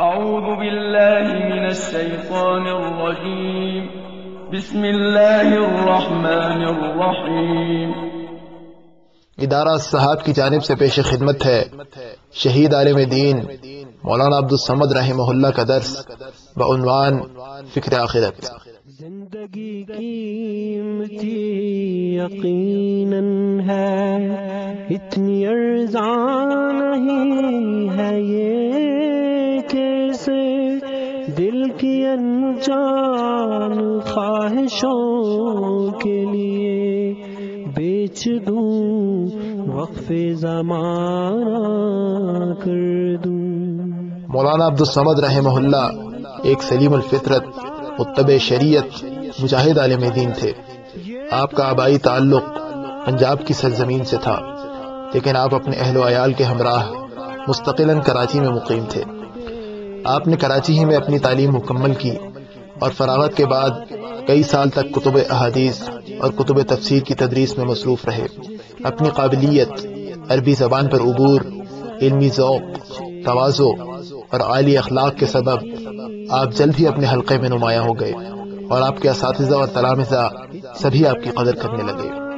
أعوذ بالله من الشيطان الرجيم. بسم الله الرحمن الرحيم. ادارہ صاحب کی جانب سے پیش خدمت ہے شہید عالم دین. مولانا عبد الصمد رحمہ اللہ کا درس بعنوان فکر آخرت۔ زندگی قیمتی یقیناً ہے، اتنی ارزاں نہیں ہے یہ کیسے دل کی انجان خواہشوں کے لیے بیچ دوں، وقف زمانہ کر دوں۔ مولانا عبدالصمد رحمہ اللہ ایک سلیم الفطرت، متبع شریعت، مجاہد عالم دین تھے۔ آپ کا آبائی تعلق پنجاب کی سرزمین سے تھا، لیکن آپ اپنے اہل و عیال کے ہمراہ مستقلاً کراچی میں مقیم تھے۔ آپ نے کراچی ہی میں اپنی تعلیم مکمل کی اور فراغت کے بعد کئی سال تک کتب احادیث اور کتب تفسیر کی تدریس میں مصروف رہے۔ اپنی قابلیت، عربی زبان پر عبور، علمی ذوق توازو اور عالی اخلاق کے سبب آپ جلد ہی اپنے حلقے میں نمایاں ہو گئے اور آپ کے اساتذہ اور تلامذہ سبھی آپ کی قدر کرنے لگے۔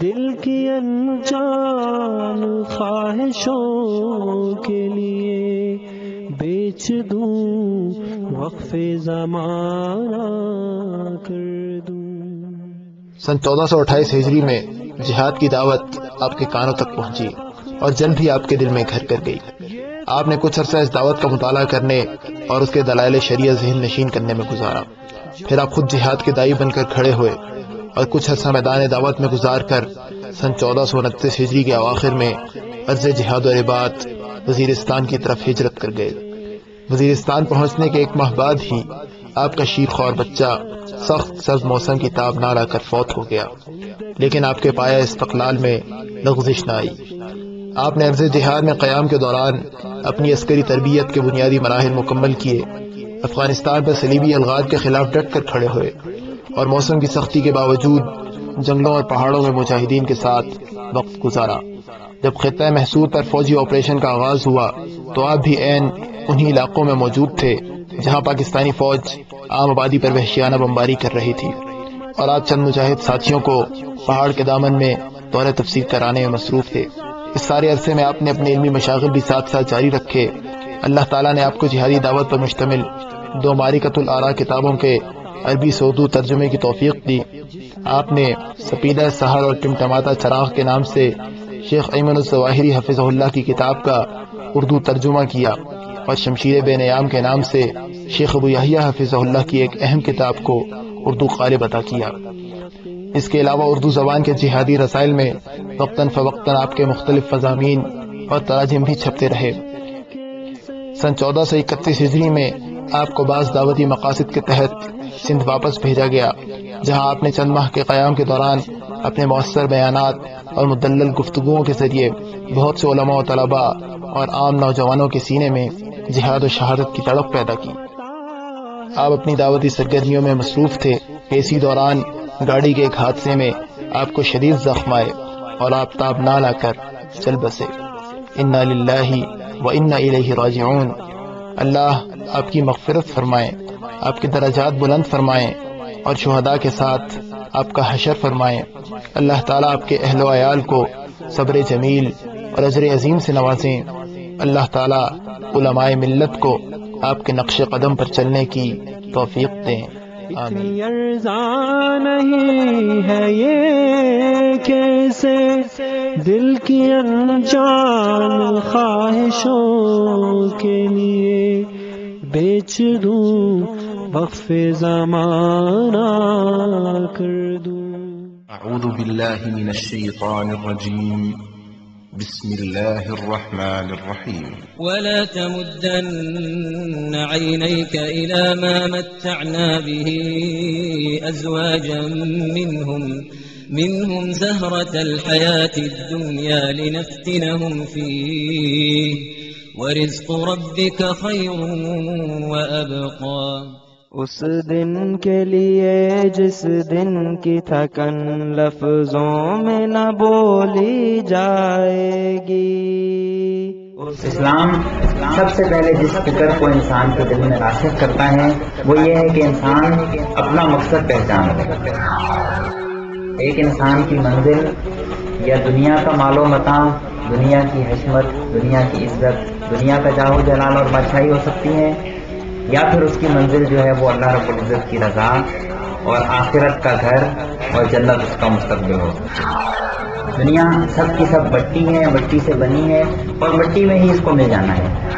دل کی انجان خواہشوں کے لیے بیچ دوں وقف زمانہ کر دوں سن چودہ سو اٹھائیس ہجری میں جہاد کی دعوت آپ کے کانوں تک پہنچی اور جلد ہی آپ کے دل میں گھر کر گئی۔ آپ نے کچھ عرصہ اس دعوت کا مطالعہ کرنے اور اس کے دلائل شریعت ذہن نشین کرنے میں گزارا۔ پھر آپ خود جہاد کے دائی بن کر کھڑے ہوئے اور کچھ عرصہ میدان دعوت میں گزار کر سن چودہ سو انتیس ہجری کے اواخر میں عرض جہاد و ربات وزیرستان کی طرف ہجرت کر گئے۔ وزیرستان پہنچنے کے ایک ماہ بعد ہی آپ کا شیر خور بچہ سخت سرد موسم کی تاب نہ لا کر فوت ہو گیا۔ لیکن آپ کے پایا استقلال میں لغزش نہ آئی۔ آپ نے عرض جہاد میں قیام کے دوران اپنی عسکری تربیت کے بنیادی مراحل مکمل کیے۔ افغانستان پر صلیبی الغار کے خلاف ڈٹ کر کھڑے ہوئے۔ اور موسم کی سختی کے باوجود جنگلوں اور پہاڑوں میں مجاہدین کے ساتھ وقت گزارا۔ جب خطہ محسود پر فوجی آپریشن کا آغاز ہوا، تو آپ بھی عین انہی علاقوں میں موجود تھے، جہاں پاکستانی فوج عام آبادی پر وحشیانہ بمباری کر رہی تھی۔ اور آپ چند مجاہد ساتھیوں کو پہاڑ کے دامن میں دور تفصیل کرانے میں مصروف تھے۔ اس سارے عرصے میں آپ نے اپنے علمی مشاغل بھی ساتھ ساتھ جاری رکھے۔ اللہ تعالیٰ نے آپ کو جہادی دعوت پر مشتمل دو مارکت العرا کتابوں کے عربی سے اردو ترجمے کی توفیق دی۔ آپ نے سپیدہ سہر اور ٹمٹماتا چراغ کے نام سے شیخ ایمن الظواہری حفظ اللہ کی کتاب کا اردو ترجمہ کیا اور شمشیر بے نیام کے نام سے شیخ ابو یحییٰ حفظ اللہ کی ایک اہم کتاب کو اردو قالب عطا کیا۔ اس کے علاوہ اردو زبان کے جہادی رسائل میں وقتاً فوقتاً آپ کے مختلف فضامین اور تراجم بھی چھپتے رہے۔ سن چودہ سو اکتیس ہجری میں آپ کو بعض دعوتی مقاصد کے تحت سندھ واپس بھیجا گیا، جہاں آپ نے چند ماہ کے قیام کے دوران اپنے مؤثر بیانات اور مدلل گفتگوؤں کے ذریعے بہت سے علماء و طلباء اور عام نوجوانوں کے سینے میں جہاد و شہادت کی تڑپ پیدا کی۔ آپ اپنی دعوتی سرگرمیوں میں مصروف تھے، اسی دوران گاڑی کے ایک حادثے میں آپ کو شدید زخم آئے اور آپ تاب نہ لا کر چل بسے۔ انا للہ و انا الیہ راجعون۔ اللہ آپ کی مغفرت فرمائے، آپ کے درجات بلند فرمائیں اور شہداء کے ساتھ آپ کا حشر فرمائیں اللہ تعالیٰ آپ کے اہل و عیال کو صبر جمیل اور اجر عظیم سے نوازیں۔ اللہ تعالیٰ علماء ملت کو آپ کے نقش قدم پر چلنے کی توفیق دیں۔ آمین۔ اتنی ارزاں نہیں ہے یہ کیسے؟ دل کی انجان خواہشوں کے لیے بیچ دوں وقف زمانہ کر دوں۔ أعوذ بالله من الشيطان الرجيم بسم الله الرحمن الرحيم. ولا تمدن عينيك إلى ما متعنا به أزواجا منهم منهم زهرة الحياة الدنيا لنفتنهم فيه. ورزق ربك خير وأبقى. اس دن کے لیے جس دن کی تھکن لفظوں میں نہ بولی جائے گی۔ اسلام سب سے پہلے جس فکر کو انسان کے دل میں راسخ کرتا ہے، وہ یہ ہے کہ انسان اپنا مقصد پہچان لے۔ ایک انسان کی منزل یا دنیا کا مال و متا دنیا کی حشمت، دنیا کی عزت، دنیا کا جاہو جلال اور بادشاہی ہو سکتی ہے یا پھر اس کی منزل جو ہے وہ اللہ رب العزت کی رضا اور آخرت کا گھر اور جنت اس کا مستقبل ہو۔ دنیا سب کی سب مٹی ہے مٹی سے بنی ہے اور مٹی میں ہی اس کو مل جانا ہے۔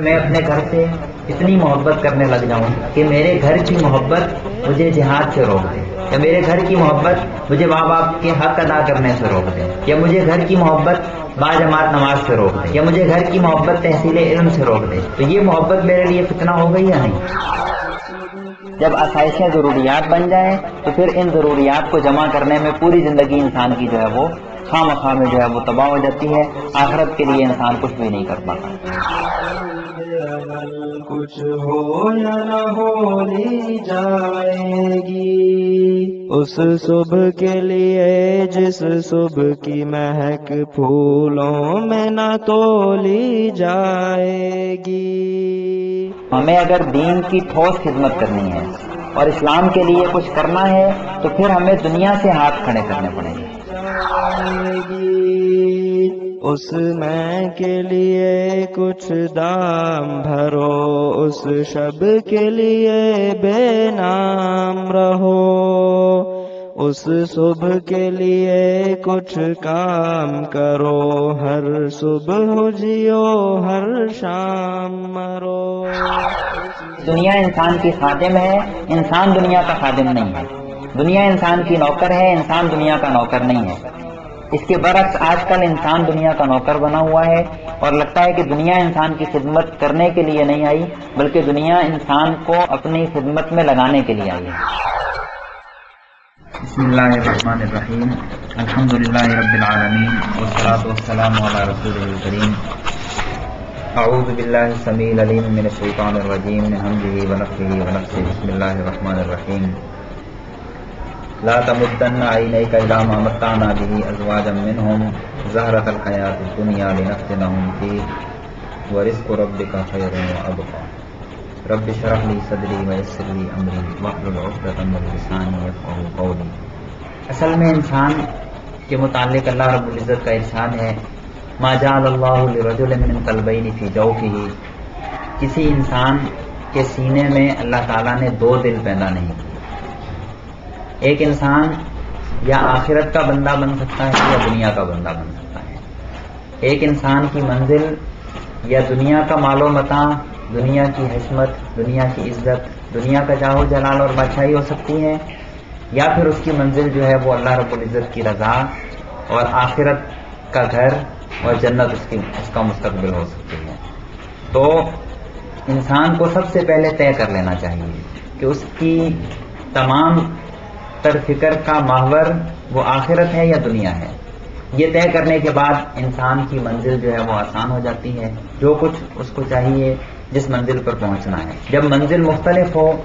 میں اپنے گھر سے اتنی محبت کرنے لگ جاؤں کہ میرے گھر کی محبت مجھے جہاد سے روک دے۔ یا میرے گھر کی محبت مجھے ماں باپ کے حق ادا کرنے سے روک دے، یا مجھے گھر کی محبت با جماعت نماز سے روک دے، یا مجھے گھر کی محبت تحصیل علم سے روک دے۔ تو یہ محبت میرے لیے فتنہ ہو گئی یا نہیں؟ جب آسائشیں ضروریات بن جائیں، تو پھر ان ضروریات کو جمع کرنے میں پوری زندگی انسان کی جو ہے وہ خواہ مخواہ میں جو ہے وہ تباہ ہو جاتی ہے آخرت کے لیے انسان کچھ بھی نہیں کر پاتا۔ کچھ ہو یا نہ ہو لی جائے گی۔ اس صبح کے لیے جس صبح کی مہک پھولوں میں نہ تولی جائے گی۔ ہمیں اگر دین کی ٹھوس خدمت کرنی ہے اور اسلام کے لیے کچھ کرنا ہے تو پھر ہمیں دنیا سے ہاتھ کھڑے کرنے پڑیں گے۔ اس میں کے لیے کچھ دام بھرو، اس شب کے لیے بے نام رہو۔ اس صبح کے لیے کچھ کام کرو، ہر صبح جیو، ہر شام مرو۔ دنیا انسان کی خادم ہے، انسان دنیا کا خادم نہیں ہے۔ دنیا انسان کی نوکر ہے، انسان دنیا کا نوکر نہیں ہے۔ اس کے برعکس آج کل انسان دنیا کا نوکر بنا ہوا ہے اور لگتا ہے کہ دنیا انسان کی خدمت کرنے کے لیے نہیں آئی، بلکہ دنیا انسان کو اپنی خدمت میں لگانے کے لیے آئی ہے۔ بسم اللہ الرحمن الرحیم۔ الحمد للہ رب العالمین۔ والصلاة والسلام علی رسول الکریم۔ اعوذ باللہ السمیع العلیم من الشیطان الرجیم۔ من حمده ونفخه ونفسه بسم اللہ الرحمن الرحیم۔ لا تمدن عینیک الی ما متعنا به ازواجا منهم زهرة الحیات الدنیا لنفتنهم فیه ورزق ربک خیر وابقى رب اشرح لي صدری ویسر لي امری واحلل عقدۃ من لسانی یفقهوا قولی. اصل میں انسان کے متعلق اللہ رب العزت کا ارشاد ہے، ما جعل اللہ لرجل من قلبین فی جوفه کسی انسان کے سینے میں اللہ تعالیٰ نے دو دل پیدا نہیں کیے۔ ایک انسان یا آخرت کا بندہ بن سکتا ہے یا دنیا کا بندہ بن سکتا ہے۔ ایک انسان کی منزل یا دنیا کا مال و متا، دنیا کی حشمت، دنیا کی عزت، دنیا کا جاہو جلال اور بادشاہی ہو سکتی ہے یا پھر اس کی منزل جو ہے وہ اللہ رب العزت کی رضا اور آخرت کا گھر اور جنت اس کی، اس کا مستقبل ہو سکتی ہے۔ تو انسان کو سب سے پہلے طے کر لینا چاہیے کہ اس کی تمام تر فکر کا محور وہ آخرت ہے یا دنیا ہے؟ یہ طے کرنے کے بعد انسان کی منزل جو ہے وہ آسان ہو جاتی ہے۔ جو کچھ اس کو چاہیے جس منزل پر پہنچنا ہے۔ جب منزل مختلف ہو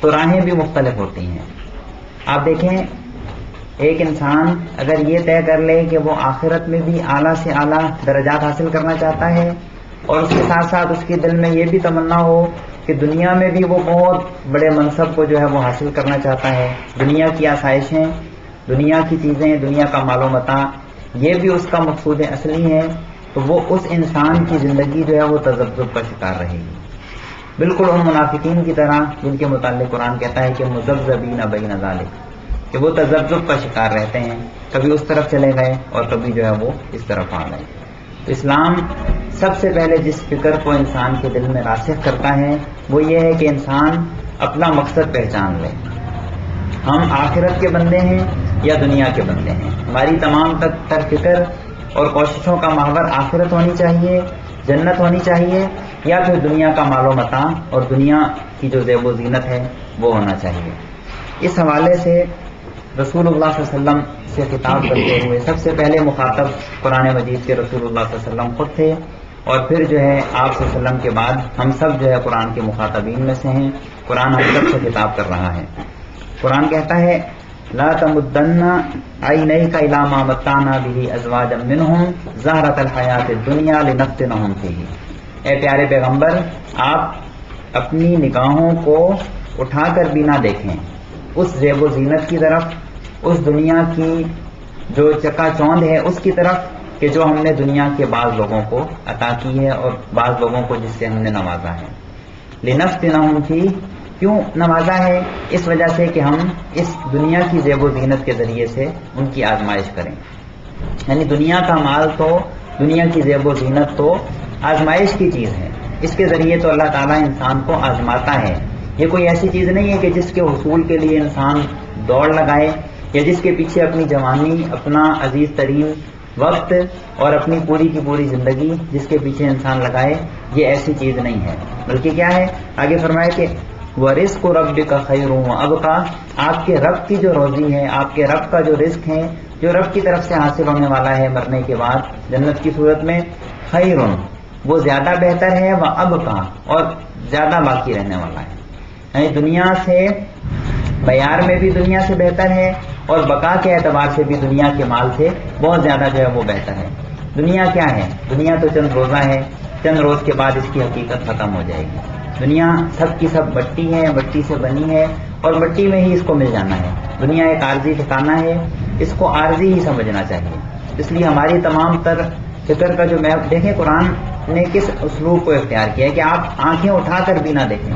تو راہیں بھی مختلف ہوتی ہیں۔ آپ دیکھیں، ایک انسان اگر یہ طے کر لے کہ وہ آخرت میں بھی اعلیٰ سے اعلیٰ درجات حاصل کرنا چاہتا ہے اور اس کے ساتھ ساتھ اس کے دل میں یہ بھی تمنا ہو کہ دنیا میں بھی وہ بہت بڑے منصب کو جو ہے وہ حاصل کرنا چاہتا ہے۔ دنیا کی آسائشیں، دنیا کی چیزیں، دنیا کا معلومات یہ بھی اس کا مقصود اصلی ہے تو وہ اس انسان کی زندگی جو ہے وہ تجزب کا شکار رہے گی۔ بالکل ان منافقین کی طرح جن کے متعلق قرآن کہتا ہے کہ مذبذبین بین ذالک کہ وہ تجزب کا شکار رہتے ہیں، کبھی اس طرف چلے گئے اور کبھی جو ہے وہ اس طرف آ گئے۔ اسلام سب سے پہلے جس فکر کو انسان کے دل میں راسخ کرتا ہے، وہ یہ ہے کہ انسان اپنا مقصد پہچان لے۔ ہم آخرت کے بندے ہیں یا دنیا کے بندے ہیں؟ ہماری تمام تک تر فکر اور کوششوں کا محور آخرت ہونی چاہیے، جنت ہونی چاہیے، یا پھر دنیا کا مال و متا اور دنیا کی جو زیب و زینت ہے، وہ ہونا چاہیے۔ اس حوالے سے رسول اللہ صلی اللہ علیہ وسلم سے خطاب کرتے ہوئے سب سے پہلے مخاطب قرآن مجید کے رسول اللہ صلی اللہ علیہ وسلم خود تھے اور پھر جو ہے آپ صلی اللہ علیہ وسلم کے بعد ہم سب جو ہے قرآن کے مخاطبین میں سے ہیں۔ قرآن ہم سب سے خطاب کر رہا ہے۔ قرآن کہتا ہے، لا تمدن عینیک الی ما متعنا به ازواجا منهم زہرۃ الحیات الدنیا لنفتنهم فیہ۔ اے پیارے پیغمبر، آپ اپنی نگاہوں کو اٹھا کر بھی نہ دیکھیں۔ اس زیب و زینت کی طرف اس دنیا کی جو چکا چوند ہے، اس کی طرف کہ جو ہم نے دنیا کے بعض لوگوں کو عطا کی ہے اور بعض لوگوں کو جس سے ہم نے نوازا ہے۔ لنفتنهم فی، کیوں نوازا ہے؟ اس وجہ سے کہ ہم اس دنیا کی زیب و زینت کے ذریعے سے ان کی آزمائش کریں۔ یعنی دنیا کا مال تو، دنیا کی زیب و زینت تو آزمائش کی چیز ہے۔ اس کے ذریعے تو اللہ تعالیٰ انسان کو آزماتا ہے۔ یہ کوئی ایسی چیز نہیں ہے کہ جس کے حصول کے لیے انسان دوڑ لگائے یا جس کے پیچھے اپنی جوانی، اپنا عزیز ترین وقت اور اپنی پوری کی پوری زندگی جس کے پیچھے انسان لگائے، یہ ایسی چیز نہیں ہے۔ بلکہ کیا ہے؟ آگے فرمائے کہ وہ رزق و رب کا خیر ہوں اب کا آپ کے رب کی جو روزی ہے آپ کے رب کا جو رزق ہے جو رب کی طرف سے حاصل ہونے والا ہے مرنے کے بعد، جنت کی صورت میں خیر وہ زیادہ بہتر ہے وہ اب کا اور زیادہ باقی رہنے والا ہے۔ یعنی دنیا سے بیار میں بھی دنیا سے بہتر ہے اور بقا کے اعتبار سے بھی دنیا کے مال سے بہت زیادہ جو ہے وہ بہتر ہے۔ دنیا کیا ہے؟ دنیا تو چند روزہ ہے، چند روز کے بعد اس کی حقیقت ختم ہو جائے گی۔ دنیا سب کی سب مٹی ہے، مٹی سے بنی ہے اور مٹی میں ہی اس کو مل جانا ہے۔ دنیا ایک عارضی ٹھکانا ہے، اس کو عارضی ہی سمجھنا چاہیے۔ اس لیے ہماری تمام تر فکر کا جو میں، دیکھیں قرآن نے کس اسلوب کو اختیار کیا ہے کہ آپ آنکھیں اٹھا کر بھی نہ دیکھیں۔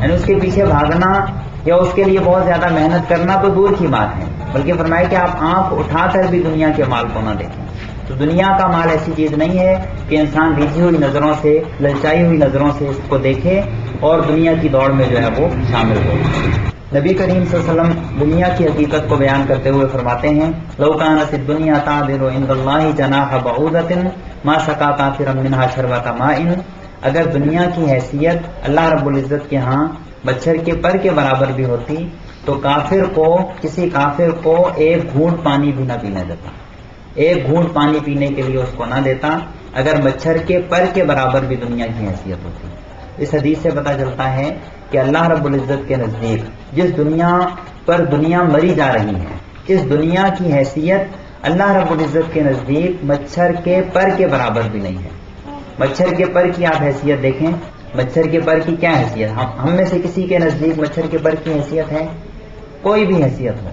یعنی اس کے پیچھے بھاگنا یا اس کے لیے بہت زیادہ محنت کرنا تو دور کی بات ہے، بلکہ فرمائے کہ آپ آنکھ اٹھا کر بھی دنیا کے مال کو نہ دیکھیں۔ تو دنیا کا مال ایسی چیز نہیں ہے کہ انسان ریجھی ہوئی نظروں سے، للچائی ہوئی نظروں سے اس کو دیکھے اور دنیا کی دوڑ میں جو ہے وہ شامل ہو۔ نبی کریم صلی اللہ علیہ وسلم دنیا کی حقیقت کو بیان کرتے ہوئے فرماتے ہیں لوکانت دنیا تعبر عند اللہ جناح بعودت ما سکا کافر منها شربت ماء۔ اگر دنیا کی حیثیت اللہ رب العزت کے ہاں مچھر کے پر کے برابر بھی ہوتی، تو کافر کو، کسی کافر کو ایک گھونٹ پانی بھی نہ پینے دیتا۔ ایک گھونٹ پانی پینے کے لیے اس کو نہ دیتا۔ اگر مچھر کے پر کے برابر بھی دنیا کی حیثیت ہوتی۔ اس حدیث سے پتا چلتا ہے کہ اللہ رب العزت کے نزدیک جس دنیا پر دنیا مری جا رہی ہے، اس دنیا کی حیثیت اللہ رب العزت کے نزدیک مچھر کے پر کے برابر بھی نہیں ہے۔ مچھر کے پر کی آپ حیثیت دیکھیں مچھر کے پر کی کیا حیثیت؟ ہم میں سے کسی کے نزدیک مچھر کے پر کی حیثیت ہے؟ کوئی بھی حیثیت ہو۔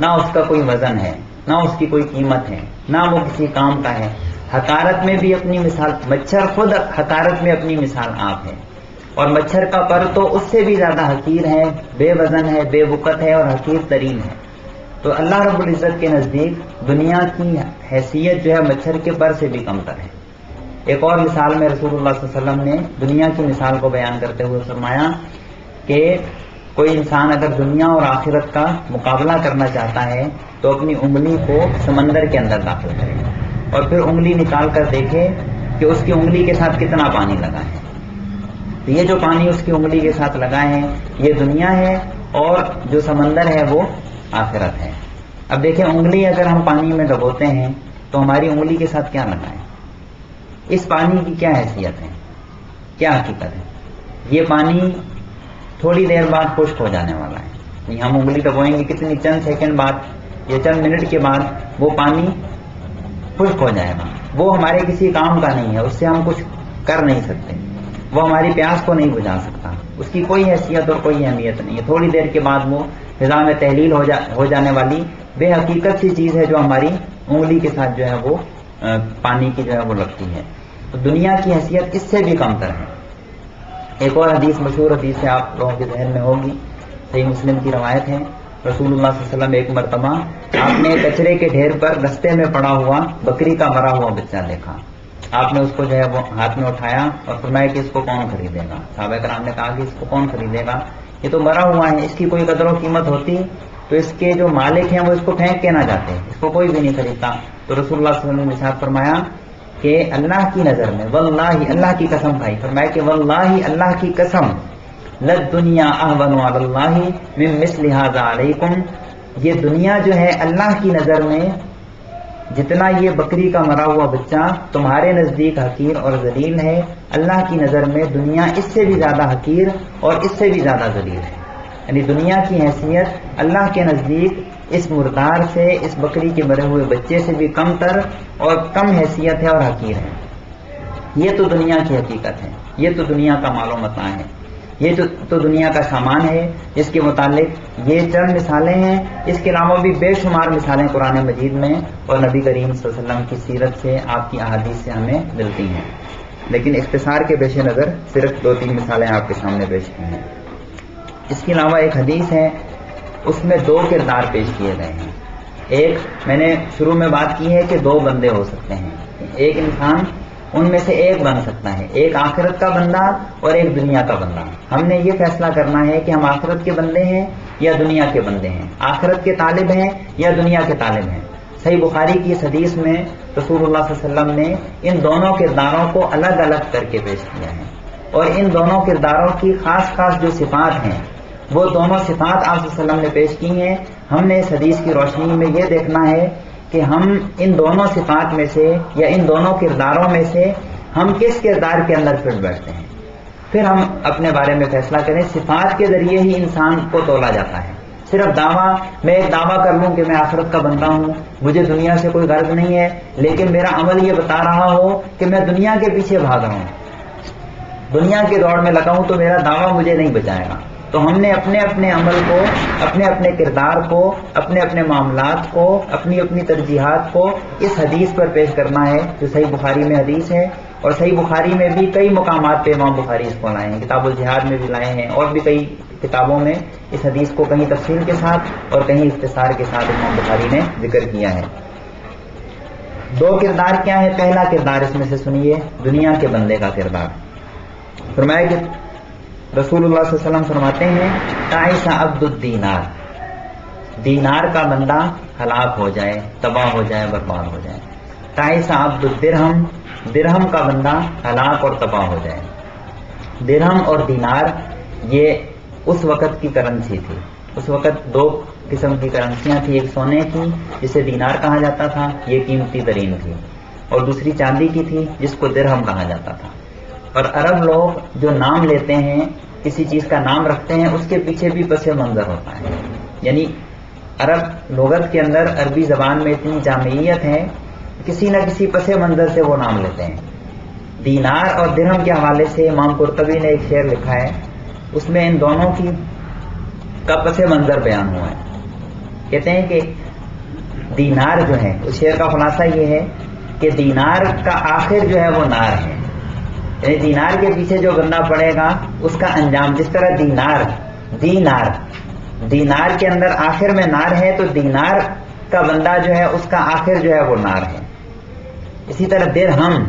نہ اس کا کوئی وزن ہے، نہ اس کی کوئی قیمت ہے، نہ وہ کسی کام کا ہے۔ حکارت میں بھی اپنی مثال مچھر خود حکارت میں اپنی مثال آپ ہے۔ اور مچھر کا پر تو اس سے بھی زیادہ حقیر ہے، بے وزن ہے، بے وقت ہے اور حقیر ترین ہے۔ تو اللہ رب العزت کے نزدیک دنیا کی حیثیت جو ہے مچھر کے پر سے بھی کم تر ہے۔ ایک اور مثال میں رسول اللہ صلی اللہ علیہ وسلم نے دنیا کی مثال کو بیان کرتے ہوئے فرمایا کہ کوئی انسان اگر دنیا اور آخرت کا مقابلہ کرنا چاہتا ہے تو اپنی انگلی کو سمندر کے اندر داخل کرے اور پھر انگلی نکال کر دیکھے کہ اس کی انگلی کے ساتھ کتنا پانی لگا ہے۔ تو یہ جو پانی اس کی انگلی کے ساتھ لگا ہے، یہ دنیا ہے اور جو سمندر ہے وہ آخرت ہے۔ اب دیکھیں، انگلی اگر ہم پانی میں ڈبوتے ہیں تو ہماری انگلی کے ساتھ کیا لگا ہے؟ اس پانی کی کیا حیثیت ہے؟ کیا حقیقت ہے؟ یہ پانی تھوڑی دیر بعد خشک ہو جانے والا ہے۔ یعنی ہم انگلی ڈبوئیں گے کتنی چند سیکنڈ بعد یا چند منٹ کے بعد وہ پانی خشک ہو جائے گا۔ وہ ہمارے کسی کام کا نہیں ہے، اس سے ہم کچھ کر نہیں سکتے۔ وہ ہماری پیاس کو نہیں بجھا سکتا۔ اس کی کوئی حیثیت اور کوئی اہمیت نہیں ہے۔ تھوڑی دیر کے بعد وہ فضا میں تحلیل ہو جا، ہو جانے والی بے حقیقت سی چیز ہے جو ہماری انگلی کے ساتھ جو ہے وہ پانی کی جو ہے وہ لگتی ہے۔ تو دنیا کی حیثیت اس سے بھی کم تر ہے۔ ایک اور حدیث مشہور حدیث سے آپ لوگوں کے ذہن میں ہوگی۔ صحیح مسلم کی روایت ہے۔ رسول اللہ صلی اللہ علیہ وسلم ایک مرتبہ آپ نے کچرے کے ڈھیر پر رستے میں پڑا ہوا بکری کا مرا ہوا بچہ دیکھا۔ آپ نے اس کو جو ہے وہ ہاتھ میں اٹھایا اور فرمایا کہ اس کو کون خریدے گا؟ صحابہ کرام نے کہا کہ اس کو کون خریدے گا؟ یہ تو مرا ہوا ہے، اس کی کوئی قدر و قیمت ہوتی تو اس کے جو مالک ہیں وہ اس کو پھینک کے نہ جاتے، اس کو کوئی بھی نہیں خریدتا۔ تو رسول اللہ صلی اللہ علیہ وسلم نے فرمایا کہ اللہ کی نظر میں، واللہ اللہ کی قسم بھائی، فرمایا کہ واللہ اللہ کی قسم لد دنیا احون اللہ من مثل هذا علیکم یہ دنیا جو ہے اللہ کی نظر میں، جتنا یہ بکری کا مرا ہوا بچہ تمہارے نزدیک حقیر اور ذلیل ہے، اللہ کی نظر میں دنیا اس سے بھی زیادہ حقیر اور اس سے بھی زیادہ ذلیل ہے۔ یعنی دنیا کی حیثیت اللہ کے نزدیک اس مردار سے اس بکری کے مرے ہوئے بچے سے بھی کم تر اور کم حیثیت ہے اور حقیر ہے۔ یہ تو دنیا کی حقیقت ہے۔ یہ تو دنیا کا معلوم ہے۔ یہ تو, تو دنیا کا سامان ہے۔ جس کے متعلق یہ چند مثالیں ہیں۔ اس کے علاوہ بھی بے شمار مثالیں قرآن مجید میں اور نبی کریم صلی اللہ علیہ وسلم کی سیرت سے آپ کی احادیث سے ہمیں ملتی ہیں۔ لیکن اختصار کے پیش نظر صرف دو تین مثالیں آپ کے سامنے پیش کی ہیں۔ اس کے علاوہ ایک حدیث ہے اس میں دو کردار پیش کیے گئے ہیں۔ ایک، میں نے شروع میں بات کی ہے کہ دو بندے ہو سکتے ہیں۔ ایک انسان، ان میں سے ایک بن سکتا ہے۔ ایک آخرت کا بندہ اور ایک دنیا کا بندہ۔ ہم نے یہ فیصلہ کرنا ہے کہ ہم آخرت کے بندے ہیں یا دنیا کے بندے ہیں۔ آخرت کے طالب ہیں یا دنیا کے طالب ہیں۔ صحیح بخاری کی اس حدیث میں رسول اللہ صلی اللہ علیہ وسلم نے ان دونوں کرداروں کو الگ الگ کر کے پیش کیا ہے۔ اور ان دونوں کرداروں کی خاص خاص جو صفات ہیں وہ دونوں صفات آپ وسلم نے پیش کی ہیں۔ ہم نے اس حدیث کی روشنی میں یہ دیکھنا ہے کہ ہم ان دونوں صفات میں سے یا ان دونوں کرداروں میں سے ہم کس کردار کے اندر فٹ بیٹھتے ہیں۔ پھر ہم اپنے بارے میں فیصلہ کریں۔ صفات کے ذریعے ہی انسان کو تولا جاتا ہے۔ صرف دعویٰ، میں ایک دعویٰ کر لوں کہ میں آخرت کا بندہ ہوں۔ مجھے دنیا سے کوئی غرض نہیں ہے، لیکن میرا عمل یہ بتا رہا ہو کہ میں دنیا کے پیچھے بھاگ رہا ہوں۔ دنیا کے دوڑ میں لگا ہوں تو میرا دعویٰ مجھے نہیں بچائے گا۔ تو ہم نے اپنے اپنے عمل کو، اپنے اپنے کردار کو، اپنے اپنے معاملات کو، اپنی اپنی ترجیحات کو اس حدیث پر پیش کرنا ہے جو صحیح بخاری میں حدیث ہے اور صحیح بخاری میں بھی کئی مقامات پہ امام بخاری اس کو لائے ہیں، کتاب الجہاد میں بھی لائے ہیں اور بھی کئی کتابوں میں اس حدیث کو کہیں تفصیل کے ساتھ اور کہیں اختصار کے ساتھ امام بخاری نے ذکر کیا ہے۔ دو کردار کیا ہے پہلا کردار اس میں سے سنیے، دنیا کے بندے کا کردار۔ فرمایا کہ رسول اللہ صلی اللہ علیہ وسلم فرماتے ہیں تائسا عبد الدینار. دینار کا بندہ ہلاک ہو جائے، تباہ ہو جائے، برباد ہو جائے۔ تائسا عبد الدرہم، درہم کا بندہ ہلاک اور تباہ ہو جائے۔ درہم اور دینار، یہ اس وقت کی کرنسی تھی۔ اس وقت دو قسم کی کرنسیاں تھی ایک سونے کی، جسے دینار کہا جاتا تھا، یہ قیمتی ترین تھی۔ اور دوسری چاندی کی تھی، جس کو درہم کہا جاتا تھا۔ اور عرب لوگ جو نام لیتے ہیں، کسی چیز کا نام رکھتے ہیں، اس کے پیچھے بھی پس منظر ہوتا ہے۔ یعنی عرب لغت کے اندر عربی زبان میں اتنی جامعیت ہے، کسی نہ کسی پس منظر سے وہ نام لیتے ہیں۔ دینار اور درہم کے حوالے سے امام قرطبی نے ایک شعر لکھا ہے، اس میں ان دونوں کی کا پس منظر بیان ہوا ہے۔ کہتے ہیں کہ دینار جو ہے، اس شعر کا خلاصہ یہ ہے کہ دینار کا آخر جو ہے وہ نار ہے۔ یعنی دینار کے پیچھے جو بندہ پڑے گا، اس کا انجام جس طرح؟ دینار دینار۔ دینار کے اندر آخر میں نار ہے تو دینار کا بندہ جو ہے، اس کا آخر جو ہے وہ نار ہے۔ اسی طرح درہم۔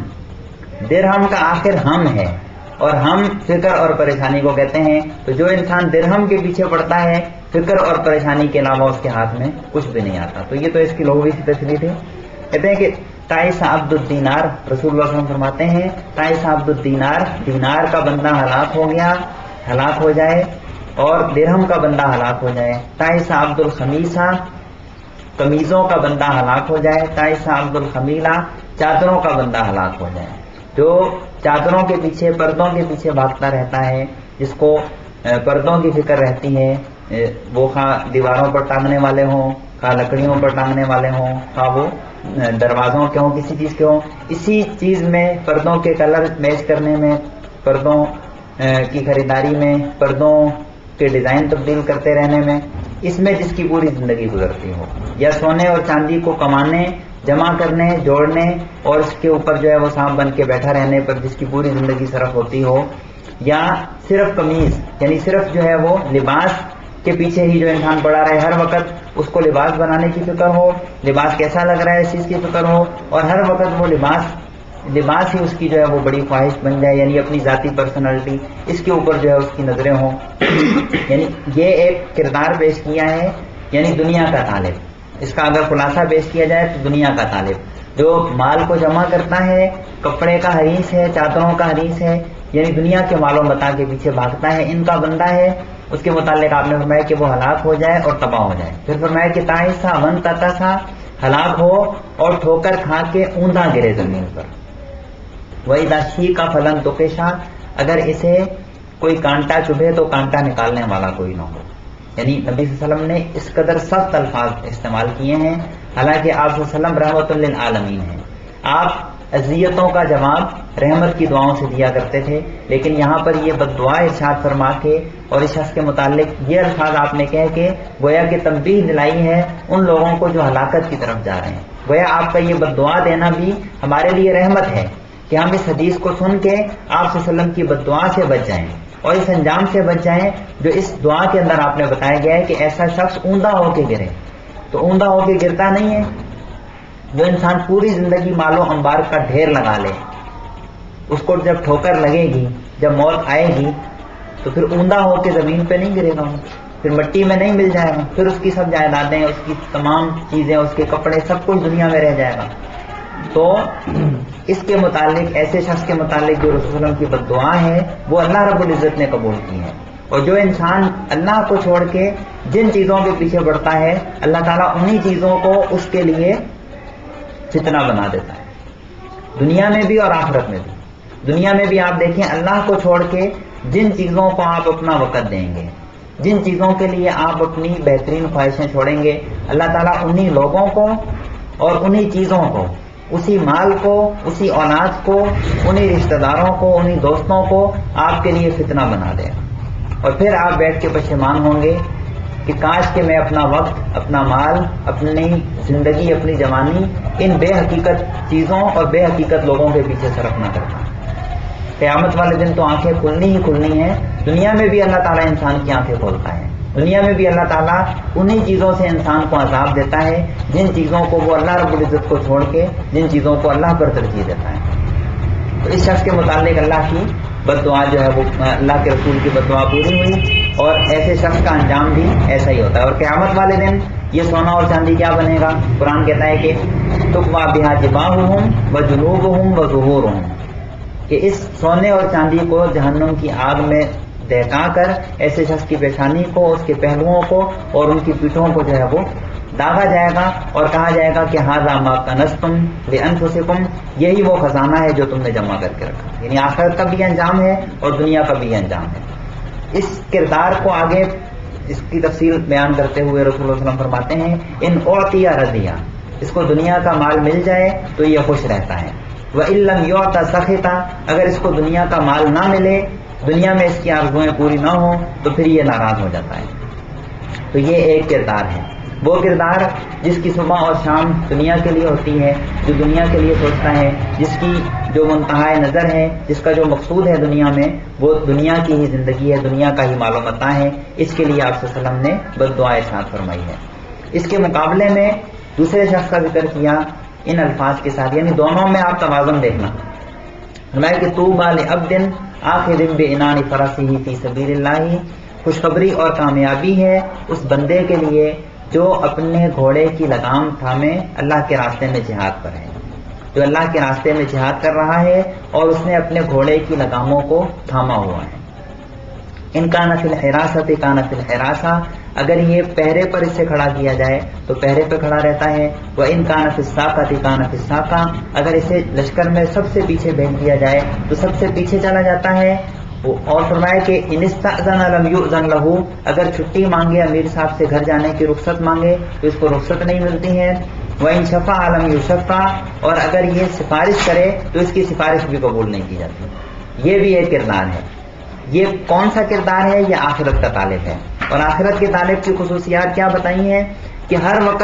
درہم کا آخر ہم ہے۔ اور ہم فکر اور پریشانی کو کہتے ہیں۔ تو جو انسان درہم کے پیچھے پڑتا ہے، فکر اور پریشانی کے علاوہ اس کے ہاتھ میں کچھ بھی نہیں آتا۔ تو یہ تو اس کی لغوی سی تصویر تھی۔ کہتے ہیں کہ تائسا عبد الدینار رسول اللہ علیہ وسلم فرماتے ہیں تائسا عبد الدینار دینار کا بندہ ہلاک ہو گیا، ہلاک ہو جائے، اور درہم کا بندہ ہلاک ہو جائے۔ تائسا عبد الخمیسہ قمیضوں کا بندہ ہلاک ہو جائے۔ تائسا عبد الخمیلہ چادروں کا بندہ ہلاک ہو جائے۔ جو چادروں کے پیچھے، پردوں کے پیچھے بھاگتا رہتا ہے، جس کو، پردوں کی فکر رہتی ہے وہ خواہ دیواروں پر ٹانگنے والے ہوں خواہ لکڑیوں پر ٹانگنے والے ہوں خواہ وہ دروازوں کے ہوں کسی چیز کے ہوں اسی چیز میں پردوں کے کلر میچ کرنے میں، پردوں کی خریداری میں، پردوں کے ڈیزائن تبدیل کرتے رہنے میں، اس میں جس کی پوری زندگی گزرتی ہو۔ یا سونے اور چاندی کو کمانے، جمع کرنے، جوڑنے اور اس کے اوپر جو ہے وہ سانپ بن کے بیٹھا رہنے پر جس کی پوری زندگی صرف ہوتی ہو، یا صرف قمیض یعنی صرف جو ہے وہ لباس کے پیچھے ہی جو انسان پڑا رہے ہر وقت اس کو لباس بنانے کی فکر ہو، لباس کیسا لگ رہا ہے اس چیز کی فکر ہو، اور ہر وقت وہ لباس لباس ہی اس کی جو ہے وہ بڑی خواہش بن جائے یعنی اپنی ذاتی پرسنالٹی اس کے اوپر جو ہے اس کی نظریں ہوں۔ یعنی یہ ایک کردار پیش کیا ہے یعنی دنیا کا طالب۔ اس کا اگر خلاصہ پیش کیا جائے تو دنیا کا طالب۔ جو مال کو جمع کرتا ہے، کپڑے کا حریث ہے، چادروں کا حریث ہے یعنی دنیا کے مالوں بتا کے پیچھے بھاگتا ہے، ان کا بندہ ہے۔ اس کے متعلق آپ نے فرمایا کہ وہ ہلاک ہو جائے اور تباہ ہو جائے۔ پھر فرمایا کہ تائسا من تتا سا ہلاک ہو اور ٹھوکر کھا کے اوندا گرے زمین پر۔ وہی داشی کا فلن تو اگر اسے کوئی کانٹا چبھے تو کانٹا نکالنے والا کوئی نہ ہو۔ یعنی نبی صلی اللہ علیہ وسلم نے اس قدر سخت الفاظ استعمال کیے ہیں۔ حالانکہ آپ صلی اللہ علیہ وسلم رحمت للعالمین ہیں۔ آپ اذیتوں کا جواب رحمت کی دعاؤں سے دیا کرتے تھے۔ لیکن یہاں پر یہ بد دعا ارشاد فرما کے اور اس شخص کے متعلق یہ الفاظ آپ نے کہہ کے گویا کہ تنبیہ دلائی ہے ان لوگوں کو جو ہلاکت کی طرف جا رہے ہیں۔ گویا آپ کا یہ بد دعا دینا بھی ہمارے لیے رحمت ہے کہ ہم اس حدیث کو سن کے آپ صلی اللہ علیہ وسلم کی بد دعا سے بچ جائیں اور اس انجام سے بچ جائیں جو اس دعا کے اندر آپ نے بتایا گیا ہے کہ ایسا شخص اوندا ہو کے گرے۔ تو اوندا ہو کے گرتا نہیں ہے۔ جو انسان پوری زندگی مال و انبار کا ڈھیر لگا لے، اس کو جب ٹھوکر لگے گی، جب موت آئے گی، تو پھر اوندا ہو کے زمین پہ نہیں گرے گا وہ۔ پھر مٹی میں نہیں مل جائے گا، پھر اس کی سب جائیدادیں، اس کی تمام چیزیں، اس کے کپڑے، سب کچھ دنیا میں رہ جائے گا۔ تو اس کے متعلق، ایسے شخص کے متعلق جو رسول وسلم کی بد دعا ہے، وہ اللہ رب العزت نے قبول کی ہے۔ اور جو انسان اللہ کو چھوڑ کے جن چیزوں کے پیچھے بڑھتا ہے، اللہ تعالیٰ انہی چیزوں کو اس کے لیے فتنہ بنا دیتا ہے۔ دنیا میں بھی اور آخرت میں بھی۔ دنیا میں بھی آپ دیکھیں، اللہ کو چھوڑ کے جن چیزوں کو آپ اپنا وقت دیں گے، جن چیزوں کے لیے آپ اپنی بہترین خواہشیں چھوڑیں گے، اللہ تعالیٰ انہی لوگوں کو اور انہی چیزوں کو، اسی مال کو، اسی اولاد کو، انہی رشتہ داروں کو، انہی دوستوں کو آپ کے لیے فتنہ بنا دے اور پھر آپ بیٹھ کے پشیمان ہوں گے۔ کہ کاش کہ میں اپنا وقت، اپنا مال، اپنی زندگی، اپنی جوانی ان بے حقیقت چیزوں اور بے حقیقت لوگوں کے پیچھے صرف نہ کرتا قیامت والے دن تو آنکھیں کھلنی ہی کھلنی ہیں۔ دنیا میں بھی اللہ تعالیٰ انسان کی آنکھیں کھولتا ہے۔ دنیا میں بھی اللہ تعالیٰ انہی چیزوں سے انسان کو عذاب دیتا ہے، جن چیزوں کو وہ اللہ رب العزت کو چھوڑ کے، جن چیزوں کو اللہ پر ترجیح دیتا ہے۔ تو اس شخص کے متعلق اللہ کی بد دعا جو ہے وہ، اللہ کے رسول کی بد دعا پوری ہوئی۔ اور ایسے شخص کا انجام بھی ایسا ہی ہوتا ہے۔ اور قیامت والے دن یہ سونا اور چاندی کیا بنے گا؟ قرآن کہتا ہے کہ تک وا بہا جباہ ہوں و جنوب ہوں و ظہور ہوں کہ اس سونے اور چاندی کو جہنم کی آگ میں دہکا کر ایسے شخص کی پیشانی کو، اس کے پہلوؤں کو اور ان کی پیٹھوں کو جو ہے وہ داغا جائے گا اور کہا جائے گا کہ ہاں زامہ کا نستم بے انفسکم یہی وہ خزانہ ہے جو تم نے جمع کر کے رکھا۔ یعنی آخرت کا بھی انجام ہے اور دنیا کا بھی انجام ہے۔ اس کردار کو آگے اس کی تفصیل بیان کرتے ہوئے رسول اللہ علیہ وسلم فرماتے ہیں، ان اوتیا رضیا اس کو دنیا کا مال مل جائے تو یہ خوش رہتا ہے۔ وہ علم یوتا سخیتا اگر اس کو دنیا کا مال نہ ملے، دنیا میں اس کی آرزویں پوری نہ ہوں، تو پھر یہ ناراض ہو جاتا ہے۔ تو یہ ایک کردار ہے۔ وہ کردار جس کی صبح اور شام دنیا کے لیے ہوتی ہے جو دنیا کے لیے سوچتا ہے، جس کی جو منتہا نظر ہے جس کا جو مقصود ہے دنیا میں، وہ دنیا کی ہی زندگی ہے، دنیا کا ہی معلومات ہے اس کے لیے آپ وسلم نے بد دعا ارشاد فرمائی ہے۔ اس کے مقابلے میں دوسرے شخص کا ذکر کیا ان الفاظ کے ساتھ یعنی دونوں میں آپ توازن دیکھنا۔ فرمایا کہ تو بال اب دن آخر دن بے انان فراسی ہی فی سبیر اللہ۔ خوشخبری اور کامیابی ہے اس بندے کے لیے جو اپنے گھوڑے کی لگام تھامے اللہ کے راستے میں جہاد پر ہے۔ جو اللہ کے راستے میں جہاد کر رہا ہے اور اس نے اپنے گھوڑے کی لگاموں کو تھاما ہوا ہے۔ ان کا نفل حراست کا نفل حراسا اگر یہ پہرے پر اس سے کھڑا کیا جائے تو پہرے پہ کھڑا رہتا ہے۔ وہ ان کا نفل ساکا کا نفل ساکا اگر اسے لشکر میں سب سے پیچھے بھیج دیا جائے تو سب سے پیچھے چلا جاتا ہے۔ اور فرمایا کہ انستان لہو اگر چھٹی مانگے امیر صاحب سے گھر جانے کی رخصت مانگے تو اس کو رخصت نہیں ملتی ہے۔ وہ ان شفا عالم یوسفا اور اگر یہ سفارش کرے تو اس کی سفارش بھی قبول نہیں کی جاتی۔ یہ بھی ایک کردار ہے۔ یہ کون سا کردار ہے؟ یہ آخرت کا طالب ہے۔ اور آخرت کے طالب کی خصوصیات کیا بتائی ہیں؟ کہ ہر وقت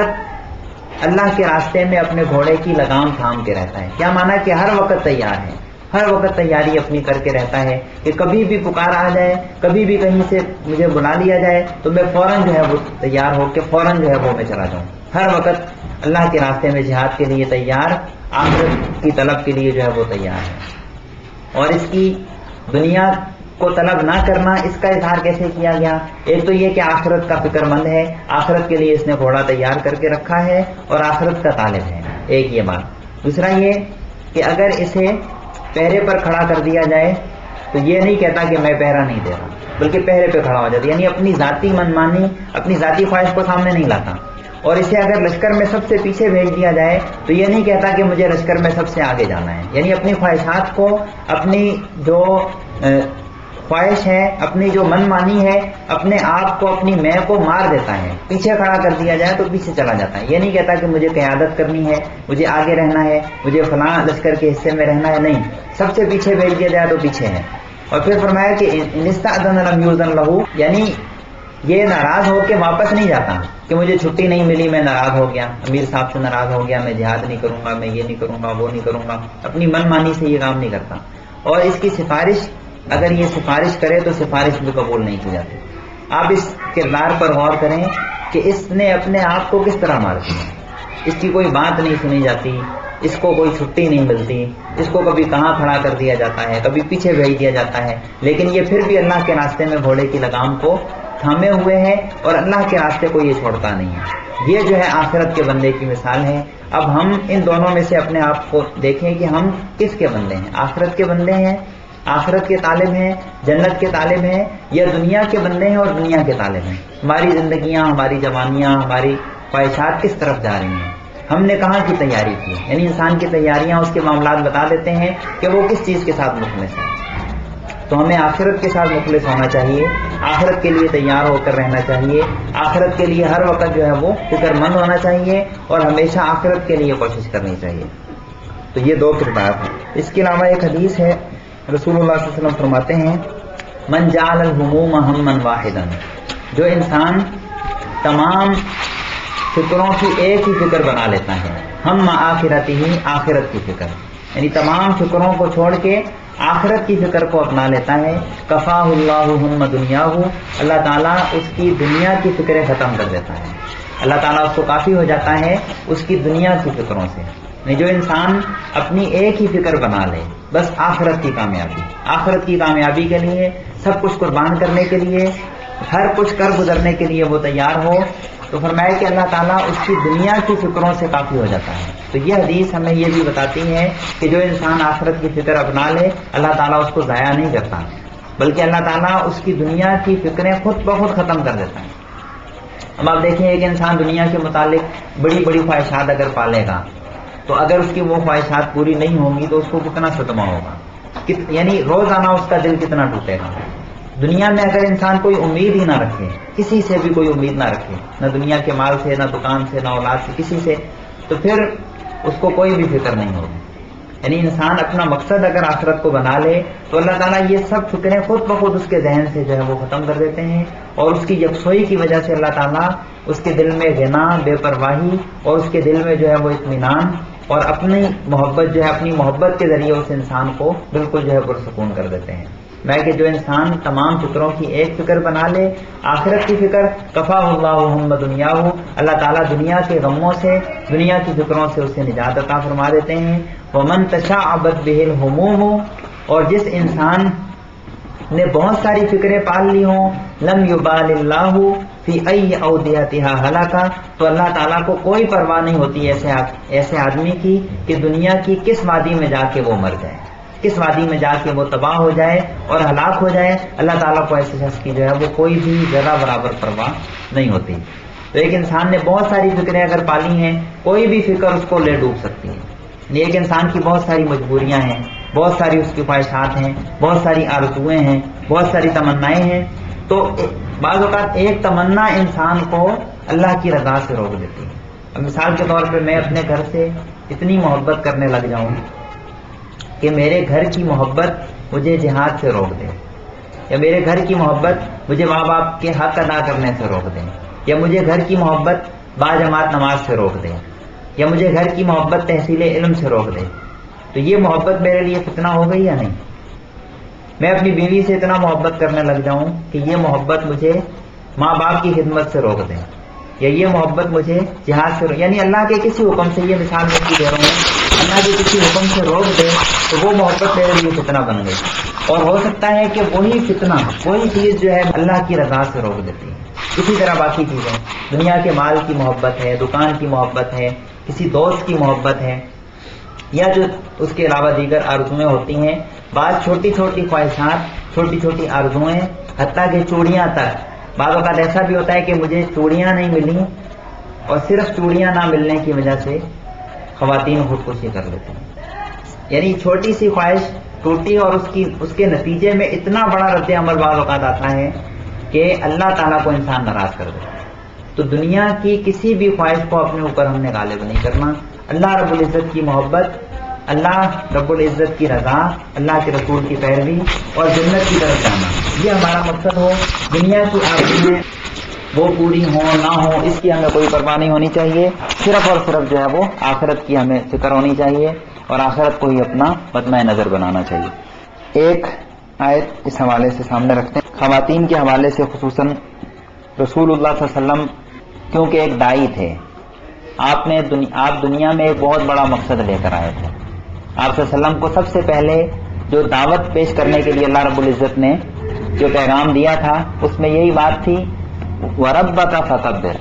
اللہ کے راستے میں اپنے گھوڑے کی لگام تھام کے رہتا ہے۔ کیا مانا کہ ہر وقت تیار ہے؟ ہر وقت تیاری اپنی کر کے رہتا ہے کہ کبھی بھی پکار آ جائے، کبھی بھی کہیں سے مجھے بلا لیا جائے، تو میں فوراً جو ہے وہ تیار ہو کے فوراً جو ہے وہ میں چلا جاؤں۔ ہر وقت اللہ کے راستے میں جہاد کے لیے تیار، آخرت کی طلب کے لیے جو ہے وہ تیار ہے۔ اور اس کی دنیا کو طلب نہ کرنا، اس کا اظہار کیسے کیا گیا؟ ایک تو یہ کہ آخرت کا فکر مند ہے، آخرت کے لیے اس نے گھوڑا تیار کر کے رکھا ہے اور آخرت کا طالب ہے۔ ایک یہ بات۔ دوسرا یہ کہ اگر اسے پہرے پر کھڑا کر دیا جائے تو یہ نہیں کہتا کہ میں پہرا نہیں دے رہا، بلکہ پہرے پہ کھڑا ہو جاتا یعنی اپنی ذاتی منمانی، اپنی ذاتی خواہش کو سامنے نہیں لاتا۔ اور اسے اگر لشکر میں سب سے پیچھے بھیج دیا جائے تو یہ نہیں کہتا کہ مجھے لشکر میں سب سے آگے جانا ہے۔ یعنی اپنی خواہشات کو، اپنی جو خواہش ہے، اپنی جو من مانی ہے، اپنے آپ کو، اپنی میں کو مار دیتا ہے۔ پیچھے کھڑا کر دیا جائے تو پیچھے چلا جاتا ہے۔ یہ نہیں کہتا کہ مجھے قیادت کرنی ہے، مجھے آگے رہنا ہے، مجھے فلاں لشکر کے حصے میں رہنا ہے۔ نہیں، سب سے پیچھے بھیج دیا جائے تو پیچھے ہے۔ اور پھر فرمایا کہ لہو یعنی یہ ناراض ہو کے واپس نہیں جاتا کہ مجھے چھٹی نہیں ملی، میں ناراض ہو گیا۔ امیر صاحب سے ناراض ہو گیا، میں جہاد نہیں کروں گا، میں یہ نہیں کروں گا، وہ نہیں کروں گا۔ اپنی من مانی سے یہ کام نہیں کرتا۔ اور اس کی سفارش اگر یہ سفارش کرے تو سفارش بھی قبول نہیں کی جاتی۔ آپ اس کردار پر غور کریں کہ اس نے اپنے آپ کو کس طرح مار دیا اس کی کوئی بات نہیں سنی جاتی، اس کو کوئی چھٹی نہیں ملتی، اس کو کبھی کہاں کھڑا کر دیا جاتا ہے، کبھی پیچھے بھیج دیا جاتا ہے۔ لیکن یہ پھر بھی اللہ کے راستے میں گھوڑے کی لگام کو تھامے ہوئے ہیں اور اللہ کے راستے کو یہ چھوڑتا نہیں ہے۔ یہ جو ہے آخرت کے بندے کی مثال ہے۔ اب ہم ان دونوں میں سے اپنے آپ کو دیکھیں کہ ہم کس کے بندے ہیں؟ آخرت کے بندے ہیں آخرت کے طالب ہیں، جنت کے طالب ہیں، یا دنیا کے بندے ہیں اور دنیا کے طالب ہیں۔ ہماری زندگیاں، ہماری جوانیاں، ہماری خواہشات کس طرف جا رہی ہیں؟ ہم نے کہاں کی تیاری کی یعنی انسان کی تیاریاں، اس کے معاملات بتا دیتے ہیں کہ وہ کس چیز کے ساتھ مخلص ہے۔ تو ہمیں آخرت کے ساتھ مخلص ہونا چاہیے، آخرت کے لیے تیار ہو کر رہنا چاہیے، آخرت کے لیے ہر وقت جو ہے وہ فکر مند ہونا چاہیے اور ہمیشہ آخرت کے لیے کوشش کرنی چاہیے۔ تو یہ دو کردار ہیں۔ اس کے علاوہ ایک حدیث ہے رسول اللہ صلی اللہ علیہ وسلم فرماتے ہیں، من جعل الہموم ہمن واحدا. جو انسان تمام فکروں کی ایک ہی فکر بنا لیتا ہے، ہم آخرت ہی آخرت کی فکر۔ یعنی تمام فکروں کو چھوڑ کے آخرت کی فکر کو اپنا لیتا ہے۔ کفا اللہ ہم دنیا ہو اللہ تعالیٰ اس کی دنیا کی فکریں ختم کر دیتا ہے۔ اللہ تعالیٰ اس کو کافی ہو جاتا ہے، اس کی دنیا کی فکروں سے۔ جو انسان اپنی ایک ہی فکر بنا لے، بس آخرت کی کامیابی۔ آخرت کی کامیابی کے لیے، سب کچھ قربان کرنے کے لیے، ہر کچھ کر گزرنے کے لیے وہ تیار ہو، تو فرمایا کہ اللہ تعالیٰ اس کی دنیا کی فکروں سے کافی ہو جاتا ہے۔ تو یہ حدیث ہمیں یہ بھی بتاتی ہے کہ جو انسان آخرت کی فکر اپنا لے، اللہ تعالیٰ اس کو ضائع نہیں کرتا۔ بلکہ اللہ تعالیٰ اس کی دنیا کی فکریں خود بخود ختم کر دیتا ہے۔ اب آپ دیکھیں ایک انسان دنیا کے متعلق بڑی بڑی خواہشات اگر پالے گا تو اگر اس کی وہ خواہشات پوری نہیں ہوں گی تو اس کو کتنا صدمہ ہوگا؟ یعنی روزانہ اس کا دل کتنا ٹوٹے گا؟ دنیا میں اگر انسان کوئی امید ہی نہ رکھے، کسی سے بھی کوئی امید نہ رکھے، نہ دنیا کے مال سے، نہ دکان سے، نہ اولاد سے، کسی سے، تو پھر اس کو کوئی بھی فکر نہیں ہوگی۔ یعنی انسان اپنا مقصد اگر آخرت کو بنا لے، تو اللہ تعالیٰ یہ سب فکریں خود بخود اس کے ذہن سے جو ہے وہ ختم کر دیتے ہیں اور اس کی یکسوئی کی وجہ سے اللہ تعالیٰ اس کے دل میں غنا، بے پرواہی اور اس کے دل میں جو ہے وہ اطمینان اور اپنی محبت جو ہے، اپنی محبت کے ذریعے اس انسان کو بالکل جو ہے پرسکون کر دیتے ہیں۔ میں کہ جو انسان تمام فکروں کی ایک فکر بنا لے، آخرت کی فکر کفا اللہ محمد دنیا ہو اللہ تعالیٰ دنیا کے غموں سے، دنیا کی فکروں سے اسے نجات عطا فرما دیتے ہیں۔ وہ منتشا ابد بہل ہموم ہو اور جس انسان نے بہت ساری فکریں پال لی ہوں، لم یبال اللہ فی ای اودیتہا ہلاکا تو اللہ تعالیٰ کو کوئی پرواہ نہیں ہوتی ایسے ایسے آدمی کی کہ دنیا کی کس وادی میں جا کے وہ مر جائے۔ کس وادی میں جا کے وہ تباہ ہو جائے اور ہلاک ہو جائے۔ اللہ تعالیٰ کو ایسے شخص کی جو ہے وہ کوئی بھی ذرا برابر پرواہ نہیں ہوتی۔ تو ایک انسان نے بہت ساری فکریں اگر پالی ہیں، کوئی بھی فکر اس کو لے ڈوب سکتی ہے۔ یعنی ایک انسان کی بہت ساری مجبوریاں ہیں، بہت ساری اس کی خواہشات ہیں، بہت ساری آرزویں ہیں، بہت ساری تمنائیں ہیں۔ تو بعض اوقات ایک تمنا انسان کو اللہ کی رضا سے روک دیتی ہے۔ مثال کے طور پہ میں اپنے گھر سے اتنی محبت کرنے لگ جاؤں کہ میرے گھر کی محبت مجھے جہاد سے روک دے، یا میرے گھر کی محبت مجھے ماں باپ کے حق ادا کرنے سے روک دے، یا مجھے گھر کی محبت با جماعت نماز سے روک دے، یا مجھے گھر کی محبت تحصیل علم سے روک دے۔ تو یہ محبت میرے لیے کتنا ہو گئی یا نہیں؟ میں اپنی بیوی سے اتنا محبت کرنے لگ جاؤں کہ یہ محبت مجھے ماں باپ کی خدمت سے روک دے یا یہ محبت مجھے جہاز سے یعنی اللہ کے کسی حکم سے یہ مثال میں کی دے رہا ہوں، اللہ کے کسی حکم سے روک دے تو وہ محبت میرے لیے فتنا بن گئی۔ اور ہو سکتا ہے کہ وہی فتنا وہی چیز جو ہے اللہ کی رضا سے روک دیتی ہے۔ اسی طرح باقی چیزیں۔ دنیا کے مال کی محبت ہے، دکان کی محبت ہے، کسی دوست کی محبت ہے یا جو اس کے علاوہ دیگر آرزویں ہوتی ہیں، بعض چھوٹی چھوٹی خواہشات، چھوٹی چھوٹی آرزویں حتیٰ کہ چوڑیاں تک۔ بعض اوقات ایسا بھی ہوتا ہے کہ مجھے چوڑیاں نہیں ملی اور صرف چوڑیاں نہ ملنے کی وجہ سے خواتین خودکشی کر لیتے ہیں۔ یعنی چھوٹی سی خواہش ٹوٹی اور اس کی، اس کے نتیجے میں اتنا بڑا رد عمل بعض اوقات آتا ہے کہ اللہ تعالیٰ کو انسان ناراض کر دے تو دنیا کی کسی بھی خواہش کو اپنے اوپر ہم نے غالب نہیں کرنا۔ اللہ رب العزت کی محبت، اللہ رب العزت کی رضا، اللہ کے رسول کی پیروی اور جنت کی طرف جانا۔ یہ ہمارا مقصد ہو۔ دنیا کی آخریں وہ پوری ہوں، نہ ہوں، اس کی ہمیں کوئی پرواہ نہیں ہونی چاہیے۔ صرف اور صرف جو ہے وہ آخرت کی ہمیں فکر ہونی چاہیے اور آخرت کو ہی اپنا بدمہ نظر بنانا چاہیے۔ ایک آیت اس حوالے سے سامنے رکھتے ہیں۔ خواتین کے حوالے سے خصوصاً رسول اللہ صلی اللہ علیہ وسلم، کیونکہ ایک دائی تھے۔ آپ نے دنیا آپ دنیا میں ایک بہت بڑا مقصد لے کر آئے تھے۔ آپ صلی اللہ علیہ وسلم کو سب سے پہلے جو دعوت پیش کرنے کے لیے اللہ رب العزت نے جو پیغام دیا تھا، اس میں یہی بات تھی ورب کا فتبر۔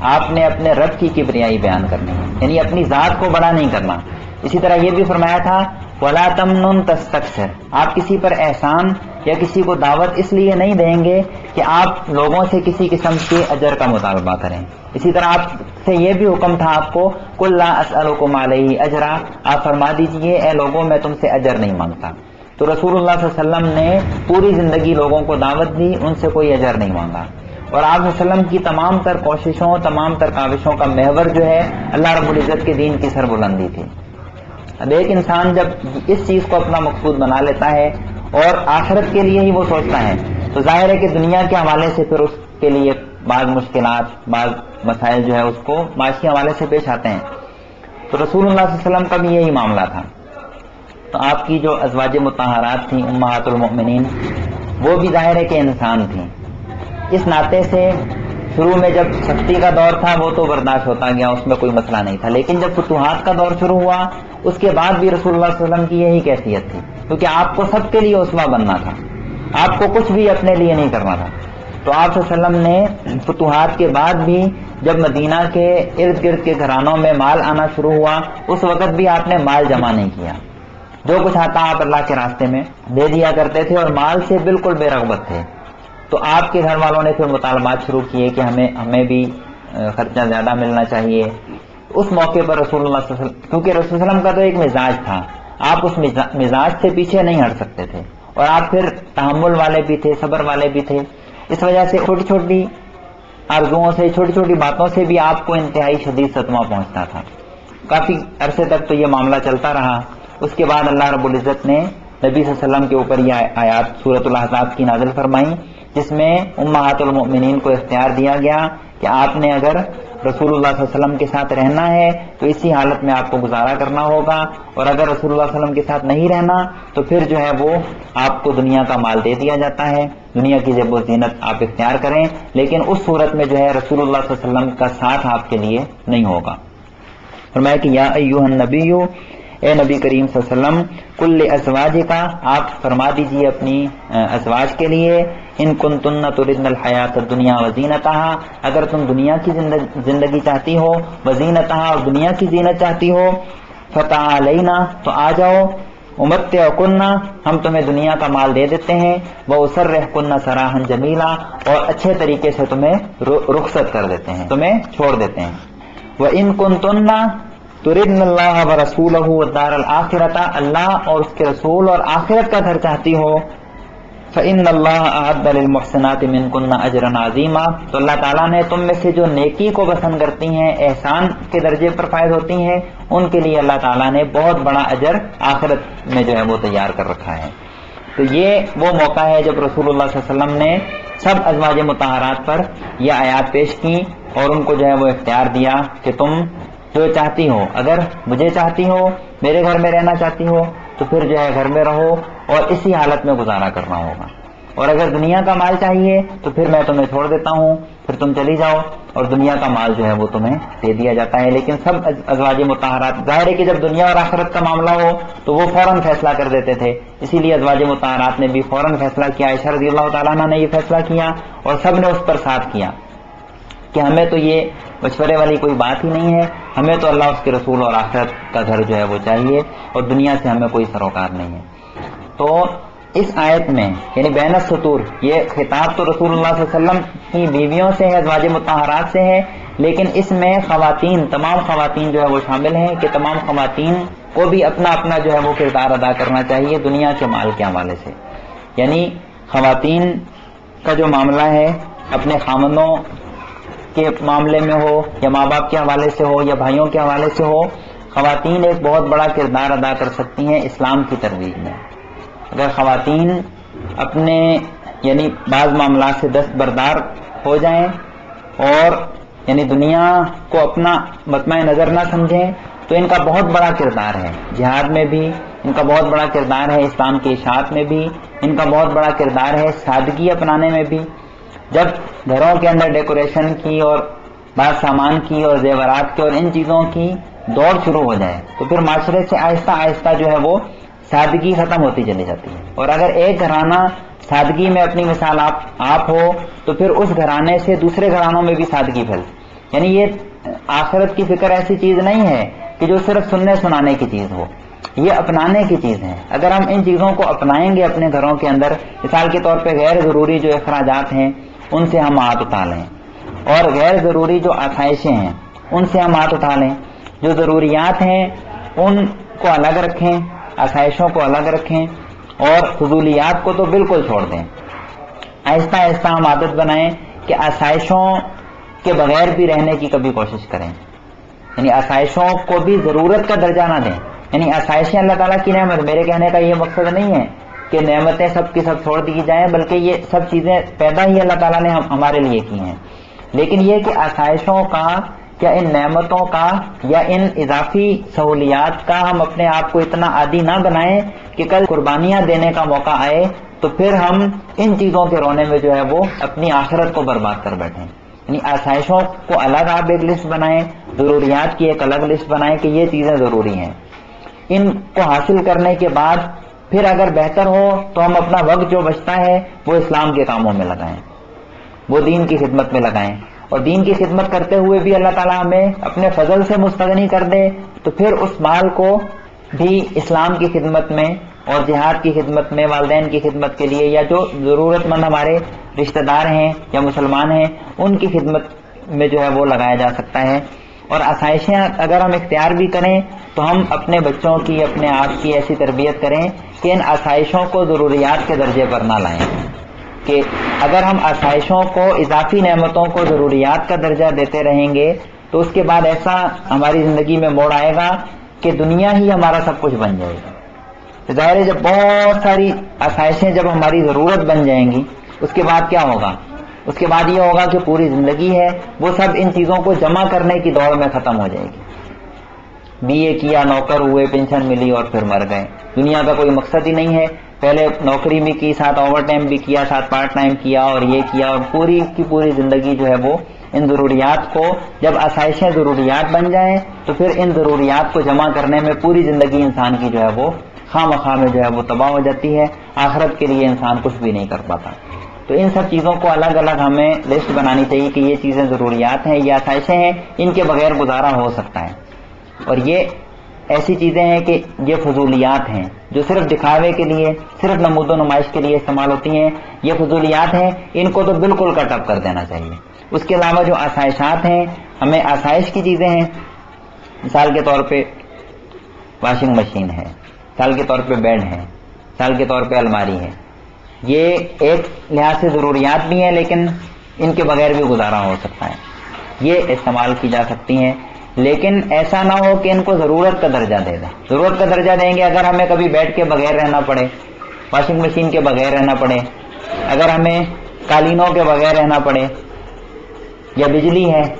آپ نے اپنے رب کی کبریائی بیان کرنی ہے۔ یعنی اپنی ذات کو بڑا نہیں کرنا۔ اسی طرح یہ بھی فرمایا تھا، ولا تمن تستکثر آپ کسی پر احسان یا کسی کو دعوت اس لیے نہیں دیں گے کہ آپ لوگوں سے کسی قسم کے اجر کا مطالبہ کریں۔ اسی طرح آپ سے یہ بھی حکم تھا آپ کو کل اسلکم علیہ اجرا۔ آپ فرما دیجیے، اے لوگوں، میں تم سے اجر نہیں مانگتا۔ تو رسول اللہ صلی اللہ علیہ وسلم نے پوری زندگی لوگوں کو دعوت دی، ان سے کوئی اجر نہیں مانگا۔ اور آپ وسلم کی تمام تر کوششوں، تمام تر کاوشوں کا محور جو ہے، اللہ رب العزت کے دین کی سر بلندی تھی۔ اب ایک انسان جب اس چیز کو اپنا مقصود بنا لیتا ہے اور آخرت کے لیے ہی وہ سوچتا ہے۔ تو ظاہر ہے کہ دنیا کے حوالے سے پھر اس کے لیے بعض مشکلات، بعض مسائل جو ہے اس کو معاشی حوالے سے پیش آتے ہیں۔ تو رسول اللہ صلی اللہ علیہ وسلم کا بھی یہی معاملہ تھا۔ تو آپ کی جو ازواج متحرات تھیں، امہات المؤمنین، وہ بھی ظاہر ہے کہ انسان تھیں۔ اس ناطے سے شروع میں جب سختی کا دور تھا، وہ تو برداشت ہوتا گیا، اس میں کوئی مسئلہ نہیں تھا۔ لیکن جب فتوحات کا دور شروع ہوا، اس کے بعد بھی رسول اللہ صلی اللہ علیہ وسلم کی یہی کیفیت تھی۔ کیونکہ آپ کو سب کے لیے اسوا بننا تھا۔ آپ کو کچھ بھی اپنے لیے نہیں کرنا تھا۔ تو آپ صلی اللہ علیہ وسلم نے فتوحات کے بعد بھی جب مدینہ کے ارد گرد کے گھرانوں میں مال آنا شروع ہوا، اس وقت بھی آپ نے مال جمع نہیں کیا۔ جو کچھ آتا آپ اللہ کے راستے میں دے دیا کرتے تھے اور مال سے بالکل بے رغبت تھے۔ تو آپ کے گھر والوں نے پھر مطالبات شروع کیے کہ ہمیں ہمیں بھی خرچہ زیادہ ملنا چاہیے۔ اس موقع پر رسول اللہ صلی اللہ علیہ وسلم کیونکہ رسول وسلم کا تو ایک مزاج تھا۔ آپ اس مزاج سے پیچھے نہیں ہٹ سکتے تھے۔ اور آپ پھر تحمل والے بھی تھے، صبر والے بھی تھے۔ اس وجہ سے چھوٹی چھوٹی آرزوؤں سے، چھوٹی چھوٹی باتوں سے بھی آپ کو انتہائی شدید صدمہ پہنچتا تھا۔ کافی عرصے تک تو یہ معاملہ چلتا رہا۔ اس کے بعد اللہ رب العزت نے نبی صلی اللہ علیہ وسلم کے اوپر یہ آیات صورت الحضاب کی نازل فرمائی جس میں امہات المؤمنین کو اختیار دیا گیا کہ آپ نے اگر رسول اللہ صلی اللہ علیہ وسلم کے ساتھ رہنا ہے تو اسی حالت میں آپ کو گزارا کرنا ہوگا اور اگر رسول اللہ صلی اللہ علیہ وسلم کے ساتھ نہیں رہنا تو پھر جو ہے وہ آپ کو دنیا کا مال دے دیا جاتا ہے۔ دنیا کی جب و زینت آپ اختیار کریں، لیکن اس صورت میں جو ہے رسول اللہ صلی اللہ علیہ وسلم کا ساتھ آپ کے لیے نہیں ہوگا۔ فرمایا کہ یا ایوہ النبی اے نبی کریم صلی اللہ علیہ وسلم، کل ازواج کا آپ فرما دیجیے اپنی ازواج کے لیے۔ ان کن تن تردن الحیات دنیا وزینتہ اگر تم دنیا کی زندگی چاہتی ہو وزینتہ اور دنیا کی زینت چاہتی ہو فتح علینا تو آ جاؤ امت کنہ ہم تمہیں دنیا کا مال دے دیتے ہیں وہ اسر رہ کنہ سراہن جمیلا اور اچھے طریقے سے تمہیں رخصت کر دیتے ہیں، تمہیں چھوڑ دیتے ہیں۔ وہ ان کن تنہ تردن اللہ و رسول دار الآخرت اللہ اور اس کے رسول اور آخرت کا گھر چاہتی ہو فعن اللہ عد المحسنات من کن اجرن عظیمہ تو اللہ تعالیٰ نے تم میں سے جو نیکی کو پسند کرتی ہیں، احسان کے درجے پر فائد ہوتی ہیں، ان کے لیے اللہ تعالیٰ نے بہت بڑا اجر آخرت میں جو ہے وہ تیار کر رکھا ہے۔ تو یہ وہ موقع ہے جب رسول اللہ صلی اللہ علیہ وسلم نے سب ازواج متحرات پر یہ آیات پیش کی اور ان کو جو ہے وہ اختیار دیا کہ تم جو چاہتی ہو، اگر مجھے چاہتی ہو، میرے گھر میں رہنا چاہتی ہو، تو پھر جو ہے گھر میں رہو۔ اور اسی حالت میں گزارا کرنا ہوگا۔ اور اگر دنیا کا مال چاہیے تو پھر میں تمہیں چھوڑ دیتا ہوں، پھر تم چلی جاؤ۔ اور دنیا کا مال جو ہے وہ تمہیں دے دیا جاتا ہے۔ لیکن سب ازواج متحرات، ظاہر ہے کہ جب دنیا اور آخرت کا معاملہ ہو تو وہ فوراً فیصلہ کر دیتے تھے۔ اسی لیے ازواج متحرات نے بھی فوراً فیصلہ کیا، عائشہ رضی اللہ تعالیٰ نے یہ فیصلہ کیا اور سب نے اس پر ساتھ کیا کہ ہمیں تو یہ مشورے والی کوئی بات ہی نہیں ہے۔ ہمیں تو اللہ، اس کے رسول اور آخرت کا گھر جو ہے وہ چاہیے اور دنیا سے ہمیں کوئی سروکار نہیں ہے۔ تو اس آیت میں یعنی بین سطور یہ خطاب تو رسول اللہ صلی اللہ علیہ وسلم کی بیویوں سے ہے، ازواج متحرات سے ہے، لیکن اس میں خواتین، تمام خواتین جو ہے وہ شامل ہیں کہ تمام خواتین کو بھی اپنا اپنا جو ہے وہ کردار ادا کرنا چاہیے دنیا کے مال کے حوالے سے۔ یعنی خواتین کا جو معاملہ ہے، اپنے خامنوں کے معاملے میں ہو، یا ماں باپ کے حوالے سے ہو، یا بھائیوں کے حوالے سے ہو، خواتین ایک بہت بڑا کردار ادا کر سکتی ہیں اسلام کی ترویج میں۔ اگر خواتین اپنے یعنی بعض معاملات سے دست بردار ہو جائیں اور یعنی دنیا کو اپنا مطمع نظر نہ سمجھیں، تو ان کا بہت بڑا کردار ہے۔ جہاد میں بھی ان کا بہت بڑا کردار ہے، اسلام کی اشاعت میں بھی ان کا بہت بڑا کردار ہے، سادگی اپنانے میں بھی۔ جب گھروں کے اندر ڈیکوریشن کی اور بعض سامان کی اور زیورات کی اور ان چیزوں کی دوڑ شروع ہو جائے، تو پھر معاشرے سے آہستہ آہستہ جو ہے وہ سادگی ختم ہوتی چلی جاتی ہے۔ اور اگر ایک گھرانہ سادگی میں اپنی مثال آپ آپ ہو، تو پھر اس گھرانے سے دوسرے گھرانوں میں بھی سادگی پھیل یعنی یہ آخرت کی فکر ایسی چیز نہیں ہے کہ جو صرف سننے سنانے کی چیز ہو۔ یہ اپنانے کی چیز ہے اگر ہم ان چیزوں کو اپنائیں گے اپنے گھروں کے اندر، مثال کے طور پہ غیر ضروری جو اخراجات ہیں، ان سے ہم ہاتھ اٹھا لیں۔ اور غیر ضروری جو آسائشیں ہیں، ان سے ہم ہاتھ اٹھا لیں۔ جو ضروریات ہیں، ان کو الگ رکھیں۔ آسائشوں کو الگ رکھیں اور فضولیات کو تو بالکل چھوڑ دیں۔ آہستہ آہستہ ہم عادت بنائیں کہ آسائشوں کے بغیر بھی رہنے کی کبھی کوشش کریں۔ یعنی آسائشوں کو بھی ضرورت کا درجہ نہ دیں۔ یعنی آسائشیں اللہ تعالیٰ کی نعمت۔ میرے کہنے کا یہ مقصد نہیں ہے کہ نعمتیں سب کی سب چھوڑ دی جائیں، بلکہ یہ سب چیزیں پیدا ہی اللہ تعالیٰ نے ہمارے لیے کی ہیں۔ لیکن یہ کہ آسائشوں کا یا ان نعمتوں کا یا ان اضافی سہولیات کا ہم اپنے آپ کو اتنا عادی نہ بنائیں کہ کل قربانیاں دینے کا موقع آئے تو پھر ہم ان چیزوں کے رونے میں جو ہے وہ اپنی آخرت کو برباد کر بیٹھیں۔ یعنی آسائشوں کو الگ آپ ایک لسٹ بنائیں، ضروریات کی ایک الگ لسٹ بنائیں کہ یہ چیزیں ضروری ہیں۔ ان کو حاصل کرنے کے بعد پھر اگر بہتر ہو تو ہم اپنا وقت جو بچتا ہے وہ اسلام کے کاموں میں لگائیں، وہ دین کی خدمت میں لگائیں۔ اور دین کی خدمت کرتے ہوئے بھی اللہ تعالیٰ ہمیں اپنے فضل سے مستغنی کر دے، تو پھر اس مال کو بھی اسلام کی خدمت میں اور جہاد کی خدمت میں، والدین کی خدمت کے لیے یا جو ضرورت مند ہمارے رشتہ دار ہیں یا مسلمان ہیں، ان کی خدمت میں جو ہے وہ لگایا جا سکتا ہے۔ اور آسائشیں اگر ہم اختیار بھی کریں، تو ہم اپنے بچوں کی، اپنے آپ کی ایسی تربیت کریں کہ ان آسائشوں کو ضروریات کے درجے پر نہ لائیں۔ کہ اگر ہم آسائشوں کو، اضافی نعمتوں کو ضروریات کا درجہ دیتے رہیں گے، تو اس کے بعد ایسا ہماری زندگی میں موڑ آئے گا کہ دنیا ہی ہمارا سب کچھ بن جائے گی ظاہر ہے، جب بہت ساری آسائشیں جب ہماری ضرورت بن جائیں گی، اس کے بعد کیا ہوگا؟ اس کے بعد یہ ہوگا کہ پوری زندگی ہے، وہ سب ان چیزوں کو جمع کرنے کی دوڑ میں ختم ہو جائے گی۔ بی اے کیا، نوکر ہوئے، پینشن ملی اور پھر مر گئے۔ دنیا کا کوئی مقصد ہی نہیں ہے۔ پہلے نوکری بھی کی، ساتھ اوور ٹائم بھی کیا، ساتھ پارٹ ٹائم کیا اور یہ کیا اور پوری کی پوری زندگی جو ہے وہ ان ضروریات کو جب آسائشیں ضروریات بن جائیں تو پھر ان ضروریات کو جمع کرنے میں پوری زندگی انسان کی جو ہے وہ خواہ مخواہ میں جو ہے وہ تباہ ہو جاتی ہے۔ آخرت کے لیے انسان کچھ بھی نہیں کر پاتا۔ تو ان سب چیزوں کو الگ الگ ہمیں لسٹ بنانی چاہیے کہ یہ چیزیں ضروریات ہیں، یہ آسائشیں ہیں، ان کے بغیر گزارا ہو سکتا ہے۔ اور یہ ایسی چیزیں ہیں کہ یہ فضولیات ہیں جو صرف دکھاوے کے لیے، صرف نمود و نمائش کے لیے استعمال ہوتی ہیں، یہ فضولیات ہیں، ان کو تو بالکل کٹ اپ کر دینا چاہیے۔ اس کے علاوہ جو آسائشات ہیں، ہمیں آسائش کی چیزیں ہیں۔ مثال کے طور پہ واشنگ مشین ہے، مثال کے طور پہ بیڈ ہے، مثال کے طور پہ الماری ہے۔ یہ ایک لحاظ سے ضروریات بھی ہیں، لیکن ان کے بغیر بھی گزارا ہو سکتا ہے۔ یہ استعمال کی جا سکتی ہیں۔ لیکن ایسا نہ ہو کہ ان کو ضرورت کا درجہ دے دیں۔ ضرورت کا درجہ دیں گے اگر ہمیں کبھی بیٹھ کے بغیر رہنا پڑے واشنگ مشین کے بغیر رہنا پڑے، اگر ہمیں قالینوں کے بغیر رہنا پڑے یا بجلی ہے،